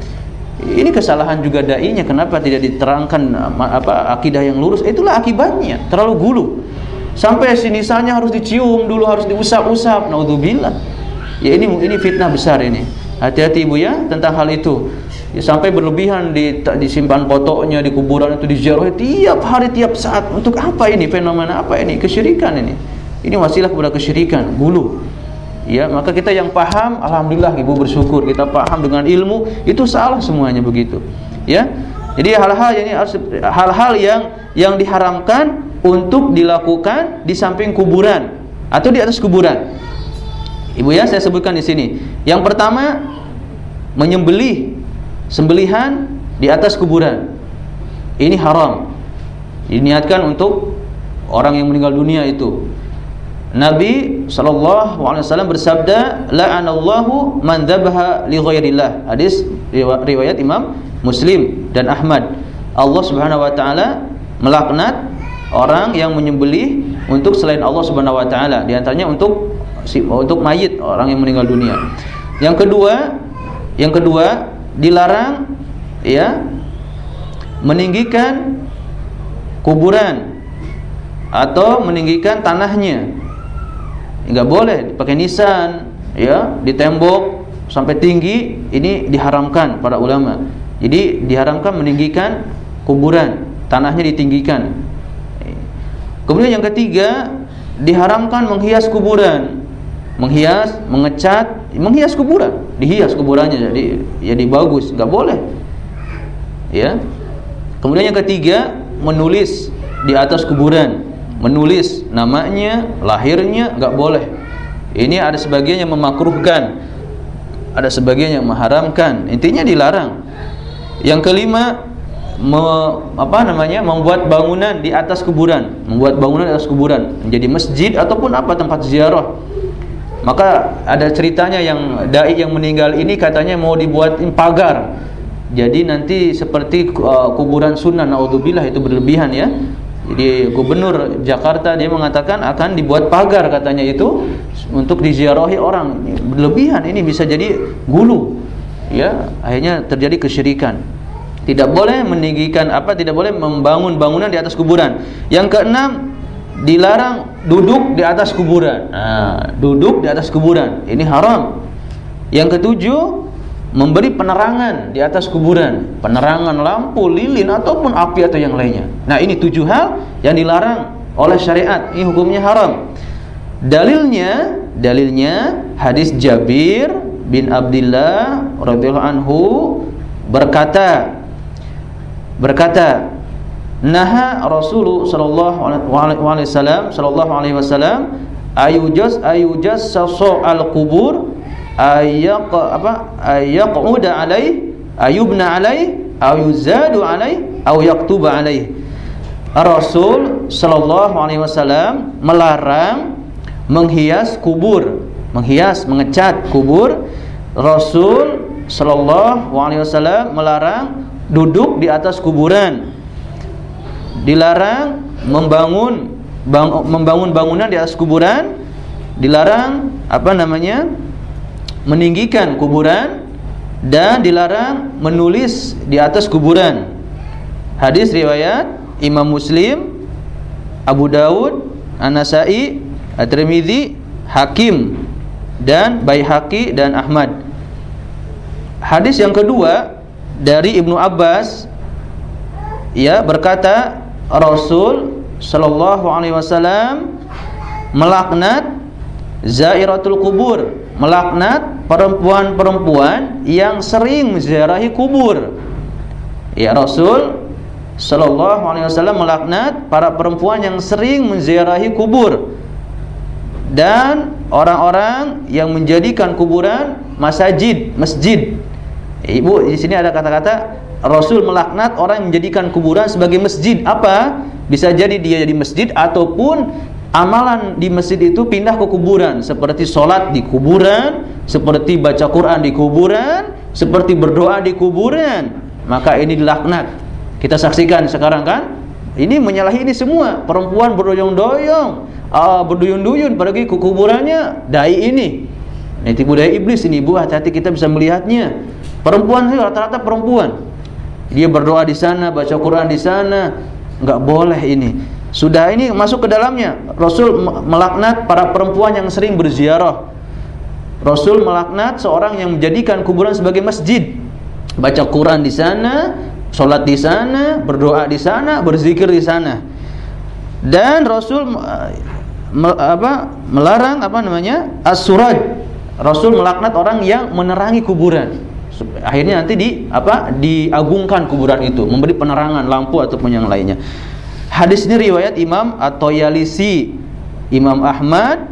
Ini kesalahan juga dai-nya. Kenapa tidak diterangkan apa akidah yang lurus? Itulah akibatnya. Terlalu gulu. Sampai sinisanya harus dicium dulu harus diusap-usap. Naudzubillah. Ya ini ini fitnah besar ini hati-hati ibu ya tentang hal itu. Ya, sampai berlebihan di disimpan fotonya di kuburan itu diziarahi tiap hari tiap saat. Untuk apa ini? Fenomena apa ini? Kesyirikan ini. Ini wasilah kepada kesyirikan gulu. Ya maka kita yang paham alhamdulillah ibu bersyukur. Kita paham dengan ilmu itu salah semuanya begitu. Ya jadi hal-hal ini hal-hal yang yang diharamkan untuk dilakukan di samping kuburan. Atau di atas kuburan ibu ya saya sebutkan di sini. Yang pertama menyembelih sembelihan di atas kuburan. Ini haram. Diniatkan untuk orang yang meninggal dunia itu. Nabi wasallam bersabda, "La'anallahu man dzabaha li ghairillah." Hadis riwayat Imam Muslim dan Ahmad. Allah Subhanahu wa taala melaknat orang yang menyembelih untuk selain Allah Subhanahu wa taala, di antaranya untuk untuk mayit orang yang meninggal dunia. Yang kedua, yang kedua dilarang ya meninggikan kuburan atau meninggikan tanahnya. Nggak boleh pakai nisan ya di tembok sampai tinggi ini diharamkan para ulama. Jadi diharamkan meninggikan kuburan tanahnya ditinggikan. Kemudian yang ketiga diharamkan menghias kuburan menghias mengecat menghias kuburan dihias kuburannya jadi jadi bagus nggak boleh ya kemudian yang ketiga menulis di atas kuburan menulis namanya, lahirnya nggak boleh. Ini ada sebagian yang memakruhkan, ada sebagian yang mengharamkan. Intinya dilarang. Yang kelima me, apa namanya membuat bangunan di atas kuburan, membuat bangunan di atas kuburan menjadi masjid ataupun apa tempat ziarah. Maka ada ceritanya yang dai yang meninggal ini katanya mau dibuat pagar. Jadi nanti seperti uh, kuburan sunnah naudzubillah itu berlebihan ya. Jadi gubernur Jakarta dia mengatakan akan dibuat pagar katanya itu untuk diziarahi orang. Berlebihan ini bisa jadi gulu. Ya, akhirnya terjadi kesyirikan. Tidak boleh meninggikan apa tidak boleh membangun bangunan di atas kuburan. Yang keenam dilarang duduk di atas kuburan. Nah, duduk di atas kuburan ini haram. Yang ketujuh memberi penerangan di atas kuburan, penerangan lampu, lilin ataupun api atau yang lainnya. Nah, ini tujuh hal yang dilarang oleh syariat. Ini hukumnya haram. Dalilnya, dalilnya hadis Jabir bin Abdullah radhiyallahu anhu berkata berkata Naha Rasulullah sallallahu alaihi wasallam sallallahu alaihi wasallam ayujaz saso al kubur ayak apa ayaquda alai ayubna alai ayuzadu alai au yaktuba alai Rasul sallallahu alaihi wasallam melarang menghias kubur menghias mengecat kubur. Rasul sallallahu alaihi wasallam melarang duduk di atas kuburan dilarang membangun bang, membangun bangunan di atas kuburan. Dilarang apa namanya meninggikan kuburan. Dan dilarang menulis di atas kuburan. Hadis riwayat Imam Muslim Abu Daud An-Nasai At-Tirmidzi Hakim dan Baihaqi dan Ahmad. Hadis yang kedua dari Ibnu Abbas ya berkata Rasul sallallahu alaihi wasallam melaknat zairatul kubur, melaknat perempuan-perempuan yang sering menziarahi kubur. Ya Rasul sallallahu alaihi wasallam melaknat para perempuan yang sering menziarahi kubur dan orang-orang yang menjadikan kuburan masjid, masjid. Ibu di sini ada kata-kata Rasul melaknat orang yang menjadikan kuburan sebagai masjid. Apa? Bisa jadi dia jadi masjid ataupun amalan di masjid itu pindah ke kuburan seperti sholat di kuburan, seperti baca Quran di kuburan, seperti berdoa di kuburan. Maka ini dilaknat. Kita saksikan sekarang kan? Ini menyalahi ini semua. Perempuan berdoyong-doyong, uh, berduyun-duyun pergi ke kuburannya dai ini. Ini tipu daya iblis ini, Bu. Hati-hati kita bisa melihatnya. Perempuan itu rata-rata perempuan dia berdoa di sana, baca Quran di sana, nggak boleh ini. Sudah ini masuk ke dalamnya. Rasul melaknat para perempuan yang sering berziarah. Rasul melaknat seorang yang menjadikan kuburan sebagai masjid. Baca Quran di sana, sholat di sana, berdoa di sana, berzikir di sana. Dan Rasul apa melarang apa namanya as-suraj. Rasul melaknat orang yang menerangi kuburan. Akhirnya nanti di apa diagungkan kuburan itu memberi penerangan lampu ataupun yang lainnya. Hadis ini riwayat Imam At-Toyalisi Imam Ahmad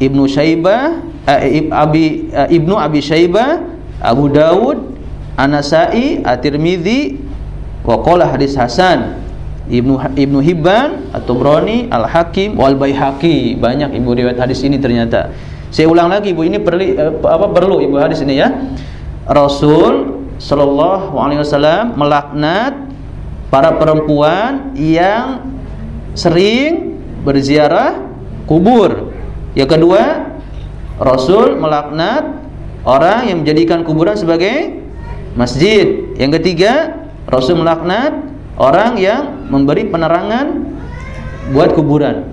Ibnu Syaibah eh, Abi, eh, Ibnu Abi Syaibah Abu Dawud Anasai At-Tirmidzi wa hadis hasan. Ibnu Ibnu Hibban atau Broni Al Hakim wal Baihaqi banyak ibu riwayat hadis ini ternyata saya ulang lagi ibu ini perlu eh, apa perlu ibu hadis ini ya Rasul Shallallahu Alaihi Wasallam melaknat para perempuan yang sering berziarah kubur. Yang kedua, Rasul melaknat orang yang menjadikan kuburan sebagai masjid. Yang ketiga, Rasul melaknat orang yang memberi penerangan buat kuburan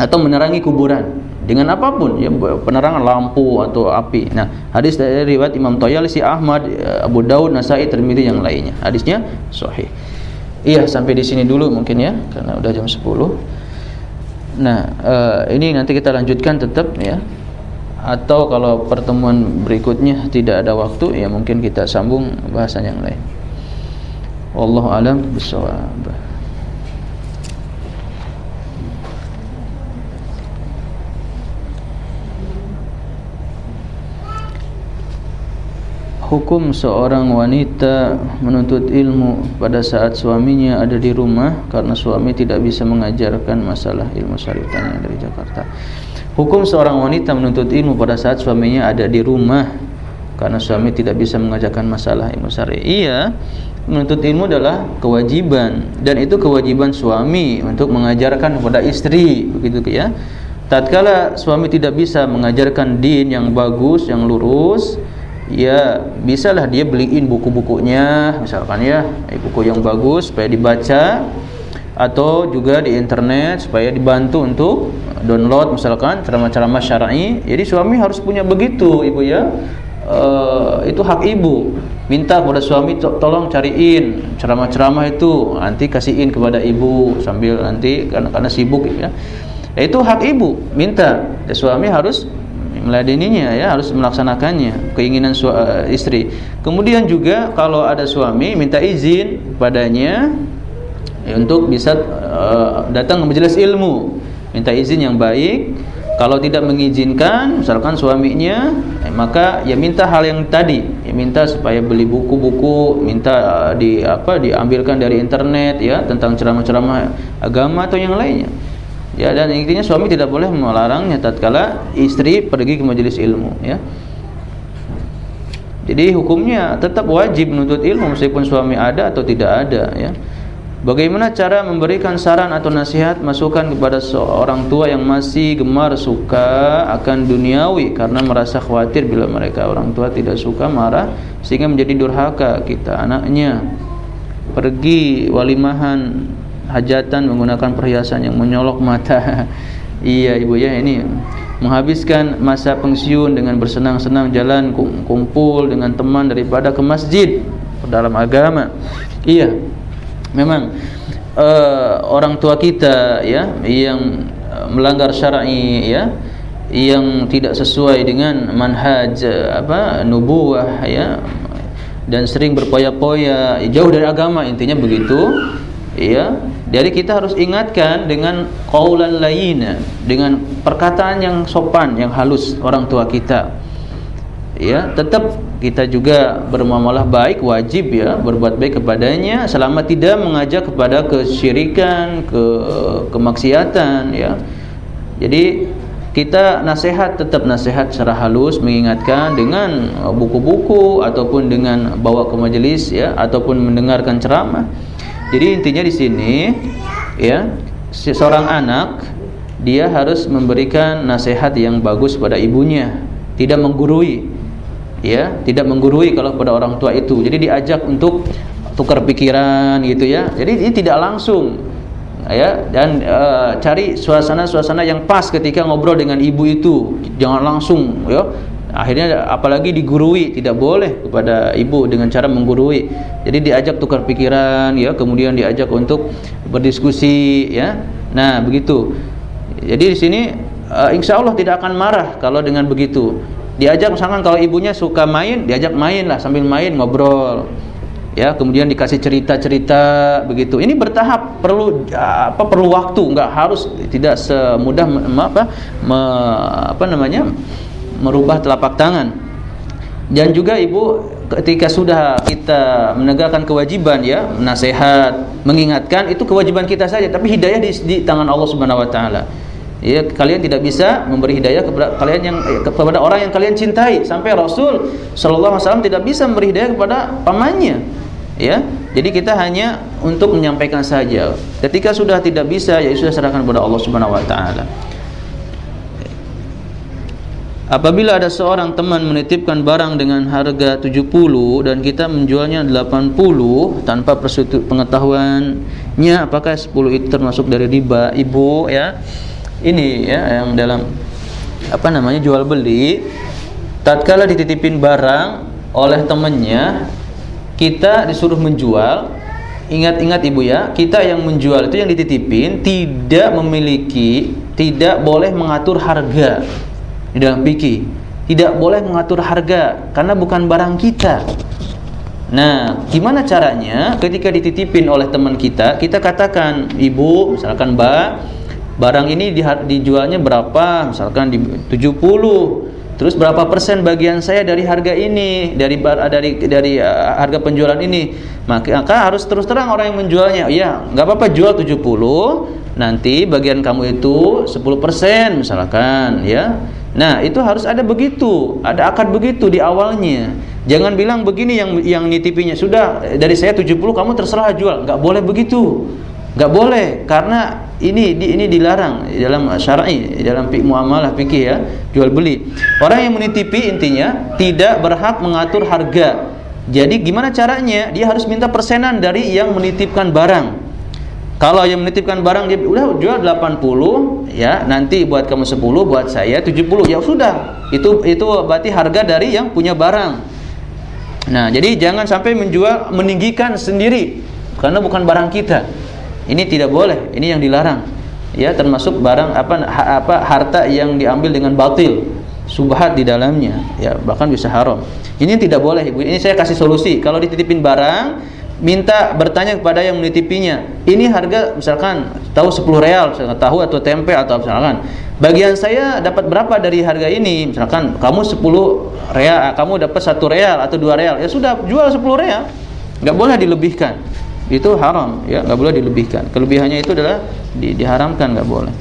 atau menerangi kuburan dengan apa pun ya penerangan lampu atau api. Nah, hadis dari riwayat Imam Toyalisi Ahmad, eh, Abu Daud, Nasai, Tirmidzi yang lainnya. Hadisnya sahih. Iya, sampai di sini dulu mungkin ya karena udah jam 10. Nah, uh, ini nanti kita lanjutkan tetap ya. Atau kalau pertemuan berikutnya tidak ada waktu ya mungkin kita sambung bahasan yang lain. Wallahu alam bisawab. Hukum seorang wanita menuntut ilmu pada saat suaminya ada di rumah karena suami tidak bisa mengajarkan masalah ilmu syariatnya dari Jakarta. Hukum seorang wanita menuntut ilmu pada saat suaminya ada di rumah karena suami tidak bisa mengajarkan masalah ilmu syariah. Iya, menuntut ilmu adalah kewajiban dan itu kewajiban suami untuk mengajarkan kepada istri, begitu ya. Tatkala suami tidak bisa mengajarkan din yang bagus, yang lurus, ya bisalah dia beliin buku-bukunya. Misalkan ya eh, buku yang bagus supaya dibaca atau juga di internet supaya dibantu untuk download misalkan ceramah-ceramah syar'i. Jadi suami harus punya begitu ibu ya. E, itu hak ibu. Minta kepada suami to tolong cariin ceramah-ceramah itu. Nanti kasihin kepada ibu sambil nanti karena, karena sibuk ya. Itu hak ibu minta. Ya, suami harus meladeninya ya harus melaksanakannya keinginan su uh, istri. Kemudian juga kalau ada suami minta izin padanya ya, untuk bisa uh, datang ke majelis ilmu. Minta izin yang baik. Kalau tidak mengizinkan misalkan suaminya eh, maka ya minta hal yang tadi. Ya minta supaya beli buku-buku minta uh, di apa diambilkan dari internet ya tentang ceramah-ceramah agama atau yang lainnya ya dan intinya suami tidak boleh melarangnya tatkala istri pergi ke majelis ilmu ya. Jadi hukumnya tetap wajib menuntut ilmu meskipun suami ada atau tidak ada ya. Bagaimana cara memberikan saran atau nasihat masukan kepada seorang tua yang masih gemar suka akan duniawi karena merasa khawatir bila mereka orang tua tidak suka marah sehingga menjadi durhaka kita anaknya. Pergi walimahan hajatan menggunakan perhiasan yang menyolok mata. iya ibu ya ini menghabiskan masa pensiun dengan bersenang-senang jalan kumpul dengan teman daripada ke masjid dalam agama. Iya. Memang uh, orang tua kita ya yang melanggar syar'i ya yang tidak sesuai dengan manhaj apa nubuah ya dan sering berpoya-poya jauh dari agama intinya begitu ya jadi kita harus ingatkan dengan qaulan layina, dengan perkataan yang sopan, yang halus orang tua kita. Ya, tetap kita juga bermuamalah baik wajib ya berbuat baik kepadanya selama tidak mengajak kepada kesyirikan, ke kemaksiatan ya. Jadi kita nasihat tetap nasihat secara halus mengingatkan dengan buku-buku ataupun dengan bawa ke majelis ya ataupun mendengarkan ceramah jadi intinya di sini ya seorang anak dia harus memberikan nasihat yang bagus pada ibunya, tidak menggurui. Ya, tidak menggurui kalau pada orang tua itu. Jadi diajak untuk tukar pikiran gitu ya. Jadi ini tidak langsung ya dan e, cari suasana-suasana yang pas ketika ngobrol dengan ibu itu. Jangan langsung ya akhirnya apalagi digurui tidak boleh kepada ibu dengan cara menggurui. Jadi diajak tukar pikiran ya kemudian diajak untuk berdiskusi ya. Nah begitu. Jadi di sini uh, insya Allah tidak akan marah kalau dengan begitu. Diajak misalkan kalau ibunya suka main diajak main lah sambil main ngobrol. Ya kemudian dikasih cerita-cerita begitu. Ini bertahap perlu apa perlu waktu. Nggak harus tidak semudah apa apa namanya merubah telapak tangan. Dan juga ibu ketika sudah kita menegakkan kewajiban ya, nasihat, mengingatkan itu kewajiban kita saja, tapi hidayah di, di tangan Allah Subhanahu wa taala. Ya, kalian tidak bisa memberi hidayah kepada kalian yang eh, kepada orang yang kalian cintai. Sampai Rasul sallallahu alaihi wasallam tidak bisa memberi hidayah kepada pamannya. Ya. Jadi kita hanya untuk menyampaikan saja. Ketika sudah tidak bisa ya sudah serahkan kepada Allah Subhanahu wa taala. Apabila ada seorang teman menitipkan barang dengan harga 70 dan kita menjualnya 80 tanpa pengetahuannya apakah 10 itu termasuk dari riba ibu ya? Ini ya yang dalam apa namanya jual beli. Tatkala dititipin barang oleh temannya kita disuruh menjual. Ingat-ingat ibu ya kita yang menjual itu yang dititipin tidak memiliki tidak boleh mengatur harga di dalam fikih tidak boleh mengatur harga karena bukan barang kita. Nah, gimana caranya ketika dititipin oleh teman kita, kita katakan, "Ibu, misalkan Mbak, barang ini dijualnya berapa? Misalkan di 70. Terus berapa persen bagian saya dari harga ini, dari dari dari uh, harga penjualan ini? Maka, harus terus terang orang yang menjualnya. Ya, nggak apa-apa jual 70, nanti bagian kamu itu 10% misalkan ya. Nah, itu harus ada begitu, ada akad begitu di awalnya. Jangan bilang begini yang yang nitipinya sudah dari saya 70 kamu terserah jual, nggak boleh begitu. nggak boleh karena ini di, ini dilarang dalam syar'i dalam muamalah fikih ya jual beli orang yang menitipi intinya tidak berhak mengatur harga jadi gimana caranya dia harus minta persenan dari yang menitipkan barang kalau yang menitipkan barang dia udah jual 80 ya nanti buat kamu 10 buat saya 70 ya sudah itu itu berarti harga dari yang punya barang nah jadi jangan sampai menjual meninggikan sendiri karena bukan barang kita ini tidak boleh, ini yang dilarang. Ya, termasuk barang apa apa harta yang diambil dengan batil, subhat di dalamnya, ya bahkan bisa haram. Ini tidak boleh, Ibu. Ini saya kasih solusi. Kalau dititipin barang, minta bertanya kepada yang menitipinya. Ini harga misalkan tahu 10 real, misalkan tahu atau tempe atau misalkan bagian saya dapat berapa dari harga ini? Misalkan kamu 10 real, kamu dapat satu real atau dua real. Ya sudah, jual 10 real. Enggak boleh dilebihkan itu haram ya nggak boleh dilebihkan kelebihannya itu adalah di, diharamkan nggak boleh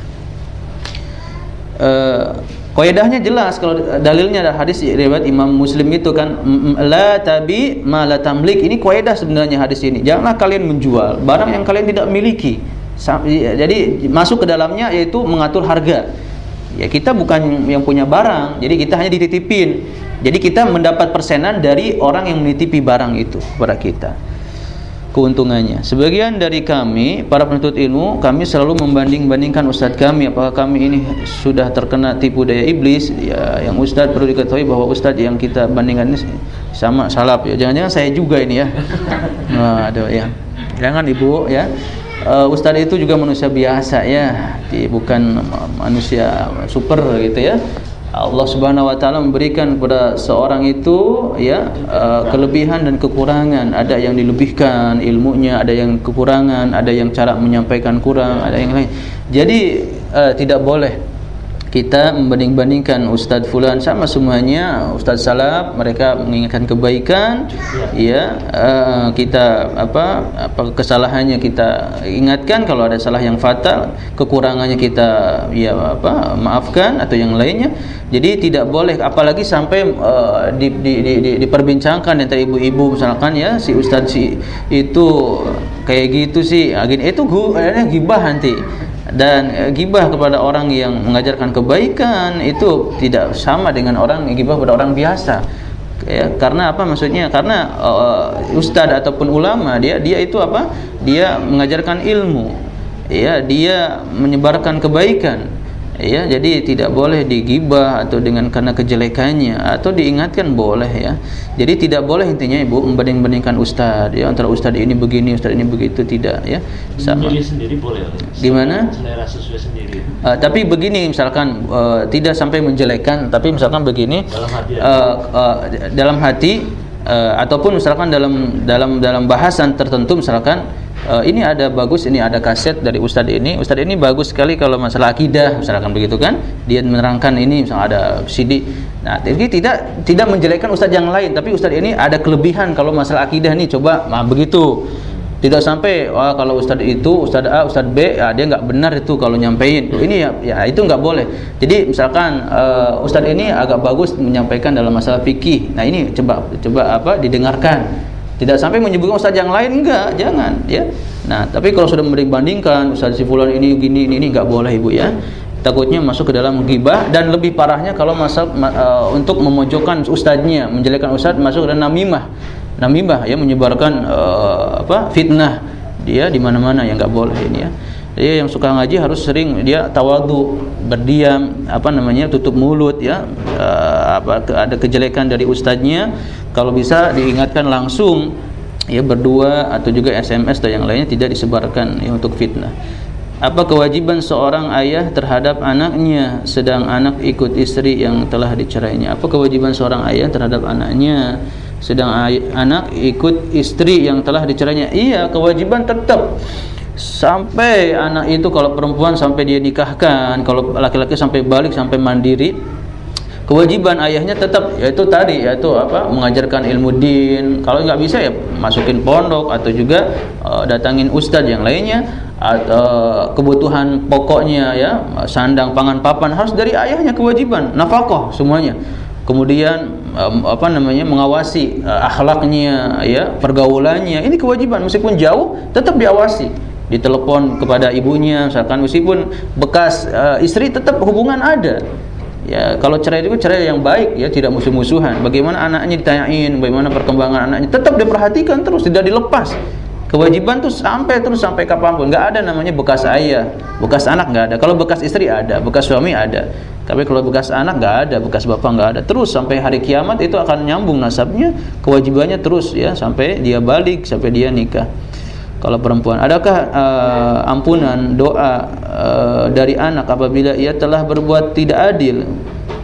uh, Kaidahnya jelas kalau dalilnya ada hadis riwayat Imam Muslim itu kan la tabi ma tamlik ini kaidah sebenarnya hadis ini. Janganlah kalian menjual barang yang kalian tidak miliki. Jadi masuk ke dalamnya yaitu mengatur harga. Ya kita bukan yang punya barang, jadi kita hanya dititipin. Jadi kita mendapat persenan dari orang yang menitipi barang itu kepada kita keuntungannya. Sebagian dari kami, para penuntut ilmu, kami selalu membanding-bandingkan ustadz kami apakah kami ini sudah terkena tipu daya iblis. Ya, yang ustadz perlu diketahui bahwa ustadz yang kita bandingkan ini sama salap ya. Jangan-jangan saya juga ini ya. Nah, ada ya. Jangan Ibu ya. Uh, ustadz itu juga manusia biasa ya, bukan manusia super gitu ya. Allah Subhanahu wa taala memberikan kepada seorang itu ya uh, kelebihan dan kekurangan. Ada yang dilebihkan ilmunya, ada yang kekurangan, ada yang cara menyampaikan kurang, ada yang lain. Jadi uh, tidak boleh kita membanding-bandingkan Ustadz Fulan sama semuanya Ustadz Salaf mereka mengingatkan kebaikan ya uh, kita apa apa kesalahannya kita ingatkan kalau ada salah yang fatal kekurangannya kita ya apa maafkan atau yang lainnya. Jadi tidak boleh apalagi sampai uh, di, di, di, di, diperbincangkan antara ibu-ibu misalkan ya si Ustadz si itu kayak gitu sih agin itu gibah nanti dan e, gibah kepada orang yang mengajarkan kebaikan itu tidak sama dengan orang gibah kepada orang biasa. Ya karena apa maksudnya? Karena uh, ustadz ataupun ulama dia dia itu apa? Dia mengajarkan ilmu. Ya dia menyebarkan kebaikan ya jadi tidak boleh digibah atau dengan karena kejelekannya atau diingatkan boleh ya. Jadi tidak boleh intinya ibu membanding-bandingkan ustad ya antara ustad ini begini ustad ini begitu tidak ya. Sama. Sendiri boleh gimana? Uh, tapi begini misalkan uh, tidak sampai menjelekan tapi misalkan begini dalam hati uh, uh, dalam hati uh, ataupun misalkan dalam dalam dalam bahasan tertentu misalkan uh, ini ada bagus ini ada kaset dari ustadz ini. Ustadz ini bagus sekali kalau masalah akidah misalkan begitu kan. Dia menerangkan ini misalnya ada CD nah jadi tidak tidak menjelekkan ustadz yang lain. Tapi ustadz ini ada kelebihan kalau masalah akidah nih. Coba nah begitu. Tidak sampai wah kalau ustadz itu ustadz A ustadz B ya, dia nggak benar itu kalau nyampein. Ini ya, ya itu nggak boleh. Jadi misalkan uh, ustadz ini agak bagus menyampaikan dalam masalah fikih. Nah ini coba coba apa didengarkan tidak sampai menyebutkan ustaz yang lain enggak, jangan ya. Nah, tapi kalau sudah membandingkan ustaz si fulan ini gini ini ini enggak boleh Ibu ya. Takutnya masuk ke dalam ghibah dan lebih parahnya kalau masuk uh, untuk memojokkan ustaznya, menjelekkan ustaz masuk ke dalam namimah. Namimah ya menyebarkan uh, apa? fitnah dia di mana-mana yang enggak boleh ini ya. Dia yang suka ngaji harus sering dia tawadu, berdiam, apa namanya, tutup mulut ya. Uh, apa ada kejelekan dari ustaznya kalau bisa diingatkan langsung ya berdua atau juga SMS atau yang lainnya tidak disebarkan ya untuk fitnah. Apa kewajiban seorang ayah terhadap anaknya sedang anak ikut istri yang telah dicerainya? Apa kewajiban seorang ayah terhadap anaknya sedang anak ikut istri yang telah dicerainya? Iya, kewajiban tetap sampai anak itu kalau perempuan sampai dia nikahkan, kalau laki-laki sampai balik sampai mandiri kewajiban ayahnya tetap yaitu tadi yaitu apa mengajarkan ilmu din. Kalau nggak bisa ya masukin pondok atau juga uh, datangin ustadz yang lainnya atau kebutuhan pokoknya ya sandang pangan papan harus dari ayahnya kewajiban nafkah semuanya. Kemudian apa namanya mengawasi uh, akhlaknya ya pergaulannya ini kewajiban meskipun jauh tetap diawasi ditelepon kepada ibunya misalkan meskipun bekas uh, istri tetap hubungan ada. Ya kalau cerai itu cerai yang baik ya tidak musuh-musuhan. Bagaimana anaknya ditanyain bagaimana perkembangan anaknya tetap diperhatikan terus tidak dilepas. Kewajiban tuh sampai terus sampai kapan pun. Nggak ada namanya bekas ayah bekas anak nggak ada. Kalau bekas istri ada bekas suami ada. Tapi kalau bekas anak nggak ada bekas bapak nggak ada. Terus sampai hari kiamat itu akan nyambung nasabnya kewajibannya terus ya sampai dia balik sampai dia nikah kalau perempuan adakah uh, ampunan doa uh, dari anak apabila ia telah berbuat tidak adil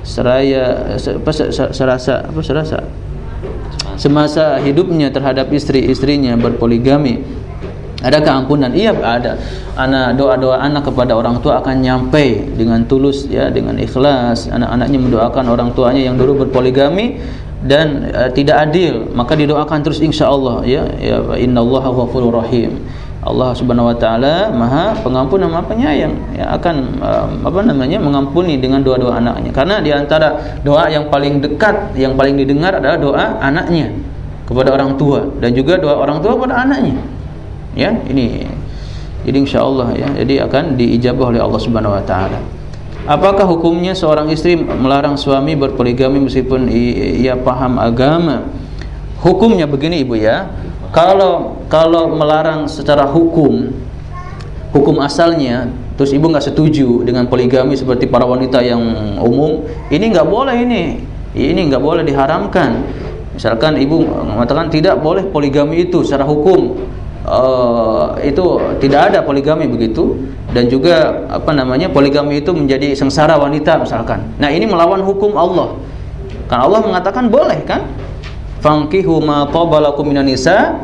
seraya apa serasa apa serasa semasa hidupnya terhadap istri-istrinya berpoligami Adakah ampunan? Iya ada. Anak doa-doa anak kepada orang tua akan nyampe dengan tulus ya, dengan ikhlas. Anak-anaknya mendoakan orang tuanya yang dulu berpoligami dan uh, tidak adil maka didoakan terus insyaallah ya ya innallaha ghafurur rahim. Allah Subhanahu wa taala Maha Pengampun dan Maha Penyayang ya akan uh, apa namanya mengampuni dengan doa-doa anaknya. Karena di antara doa yang paling dekat yang paling didengar adalah doa anaknya kepada orang tua dan juga doa orang tua kepada anaknya. Ya ini jadi insyaallah ya jadi akan diijabah oleh Allah Subhanahu wa taala Apakah hukumnya seorang istri melarang suami berpoligami meskipun ia paham agama? Hukumnya begini Ibu ya. Kalau kalau melarang secara hukum hukum asalnya terus ibu nggak setuju dengan poligami seperti para wanita yang umum ini nggak boleh ini ini nggak boleh diharamkan misalkan ibu mengatakan tidak boleh poligami itu secara hukum uh, itu tidak ada poligami begitu dan juga apa namanya poligami itu menjadi sengsara wanita misalkan. Nah, ini melawan hukum Allah. Kan Allah mengatakan boleh kan? Fankihu ma tabalakum minan nisa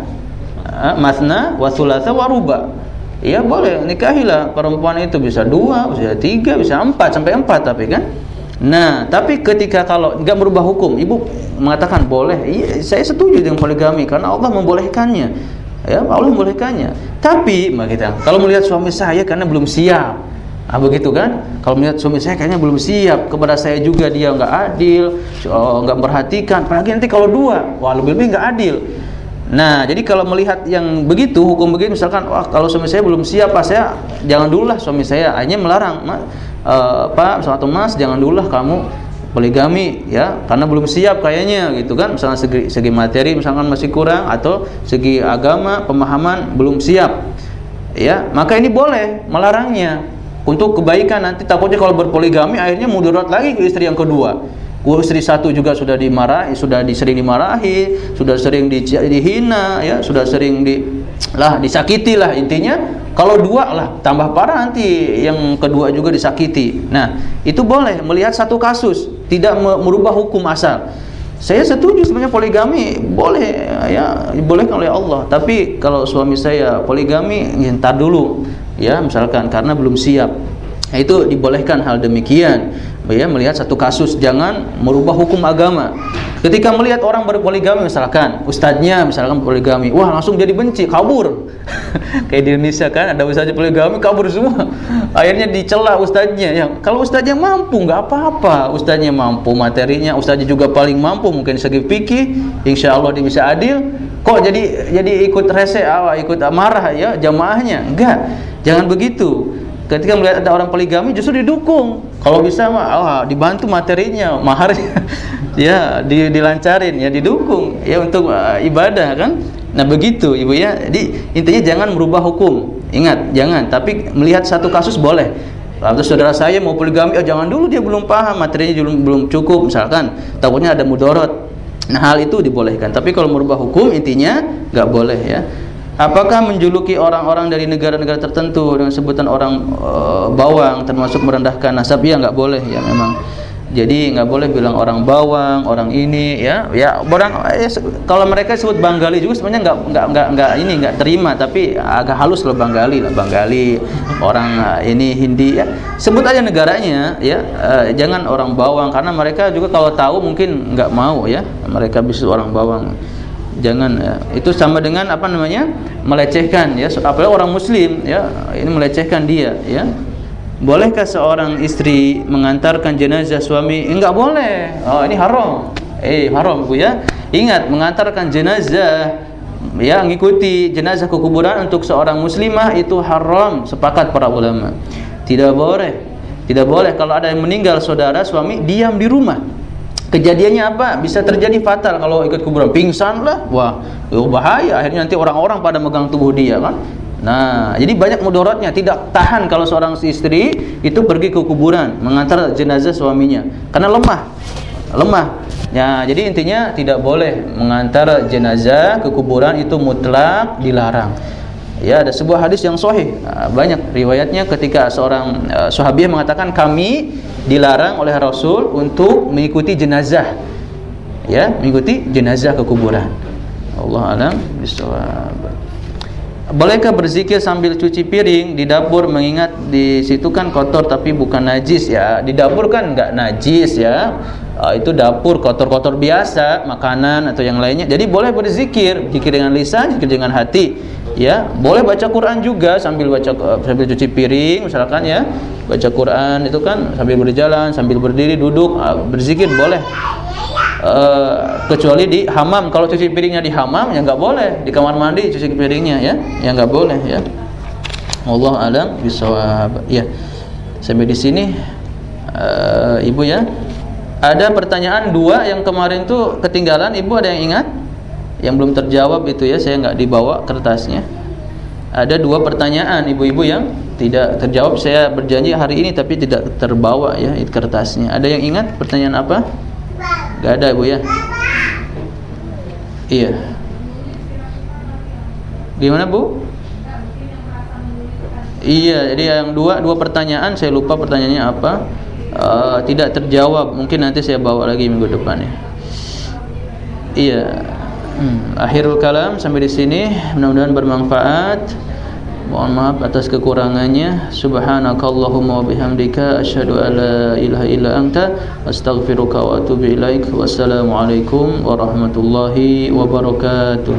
eh, masna wa thulatha wa ruba. Ya boleh nikahilah perempuan itu bisa dua, bisa tiga, bisa empat sampai empat tapi kan. Nah, tapi ketika kalau nggak merubah hukum, ibu mengatakan boleh, iya, saya setuju dengan poligami karena Allah membolehkannya ya Allah membolehkannya tapi kita kalau melihat suami saya karena belum siap. Ah begitu kan? Kalau melihat suami saya kayaknya belum siap. Kepada saya juga dia nggak adil oh, nggak memperhatikan. Apalagi nanti kalau dua wah lebih lebih nggak adil. Nah jadi kalau melihat yang begitu hukum begitu misalkan wah kalau suami saya belum siap pak saya jangan dulu lah suami saya. Hanya melarang uh, pak satu mas jangan dulu lah kamu poligami ya karena belum siap kayaknya gitu kan? Misalnya segi, segi materi misalkan masih kurang atau segi agama pemahaman belum siap ya maka ini boleh melarangnya. Untuk kebaikan nanti takutnya kalau berpoligami akhirnya mudarat lagi ke istri yang kedua. Istri satu juga sudah dimarahi sudah disering dimarahi sudah sering di, dihina ya sudah sering di lah disakiti lah intinya kalau dua lah tambah parah nanti yang kedua juga disakiti. Nah, itu boleh melihat satu kasus, tidak merubah hukum asal. Saya setuju sebenarnya poligami boleh ya boleh oleh Allah. Tapi kalau suami saya poligami, ya, dulu ya misalkan karena belum siap. Nah, itu dibolehkan hal demikian ya melihat satu kasus jangan merubah hukum agama. Ketika melihat orang berpoligami misalkan ustadznya misalkan poligami wah langsung jadi benci kabur. Kayak di Indonesia kan ada ustadznya poligami kabur semua. Akhirnya dicela ustadznya ya. Kalau ustadznya mampu nggak apa-apa. Ustadznya mampu materinya ustadznya juga paling mampu mungkin segi fikih insya Allah dia bisa adil. Kok jadi jadi ikut rese awak ikut marah ya jamaahnya? Enggak jangan begitu ketika melihat ada orang poligami justru didukung. Kalau bisa mah oh, dibantu materinya maharnya ya di, dilancarin ya didukung. Ya untuk uh, ibadah kan? Nah begitu ibu ya. Jadi intinya jangan merubah hukum. Ingat jangan. Tapi melihat satu kasus boleh. Lalu saudara saya mau poligami, oh jangan dulu dia belum paham. Materinya belum belum cukup misalkan. Takutnya ada mudorot. Nah hal itu dibolehkan. Tapi kalau merubah hukum intinya nggak boleh ya. Apakah menjuluki orang-orang dari negara-negara tertentu dengan sebutan orang uh, bawang termasuk merendahkan nasab? Ya nggak boleh ya memang. Jadi nggak boleh bilang orang bawang, orang ini ya, ya orang ya, kalau mereka sebut Banggali juga sebenarnya nggak nggak nggak nggak ini nggak terima, tapi agak halus loh Banggali lah Banggali, orang eh, ini Hindi ya, sebut aja negaranya ya, uh, jangan orang bawang karena mereka juga kalau tahu mungkin nggak mau ya, mereka bisa orang bawang, jangan ya. itu sama dengan apa namanya melecehkan ya, apalagi orang Muslim ya, ini melecehkan dia ya Bolehkah seorang istri mengantarkan jenazah suami? Enggak boleh. Oh, ini haram. Eh, haram Bu ya. Ingat, mengantarkan jenazah ya mengikuti jenazah ke kuburan untuk seorang muslimah itu haram sepakat para ulama. Tidak boleh. Tidak boleh kalau ada yang meninggal saudara suami diam di rumah. Kejadiannya apa? Bisa terjadi fatal kalau ikut kuburan. Pingsan lah. Wah, bahaya. Akhirnya nanti orang-orang pada megang tubuh dia kan. Nah, jadi banyak mudaratnya. Tidak tahan kalau seorang istri itu pergi ke kuburan mengantar jenazah suaminya karena lemah. Lemah. Ya, jadi intinya tidak boleh mengantar jenazah ke kuburan itu mutlak dilarang. Ya, ada sebuah hadis yang sahih. Ah, banyak riwayatnya ketika seorang uh, sahabiah mengatakan kami dilarang oleh Rasul untuk mengikuti jenazah. Ya, mengikuti jenazah ke kuburan. Allah alam bisawab. Bolehkah berzikir sambil cuci piring di dapur mengingat di situ kan kotor tapi bukan najis ya. Di dapur kan enggak najis ya. Uh, itu dapur kotor-kotor biasa, makanan atau yang lainnya. Jadi boleh berzikir, zikir dengan lisan, zikir dengan hati. Ya, boleh baca Quran juga sambil baca uh, sambil cuci piring misalkan ya. Baca Quran itu kan sambil berjalan, sambil berdiri, duduk, uh, berzikir boleh. Uh, kecuali di hamam. Kalau cuci piringnya di hamam ya nggak boleh. Di kamar mandi cuci piringnya ya. Ya nggak boleh ya. Allah alam bisawab ya sampai di sini. Uh, ibu ya. Ada pertanyaan dua yang kemarin tuh ketinggalan. Ibu ada yang ingat yang belum terjawab itu ya saya nggak dibawa kertasnya. Ada dua pertanyaan ibu-ibu yang tidak terjawab. Saya berjanji hari ini tapi tidak terbawa ya kertasnya. Ada yang ingat pertanyaan apa? Gak ada bu ya? Iya. Gimana bu? Iya jadi yang dua Dua pertanyaan saya lupa pertanyaannya apa. Uh, Tidak terjawab. Mungkin nanti saya bawa lagi minggu depan ya. Iya hmm. Akhirul kalam sampai di sini Mudah-mudahan bermanfaat Mohon maaf atas kekurangannya. Subhanakallahumma wa bihamdika asyhadu an la ilaha illa anta astaghfiruka wa atubu ilaik. Wassalamualaikum warahmatullahi wabarakatuh.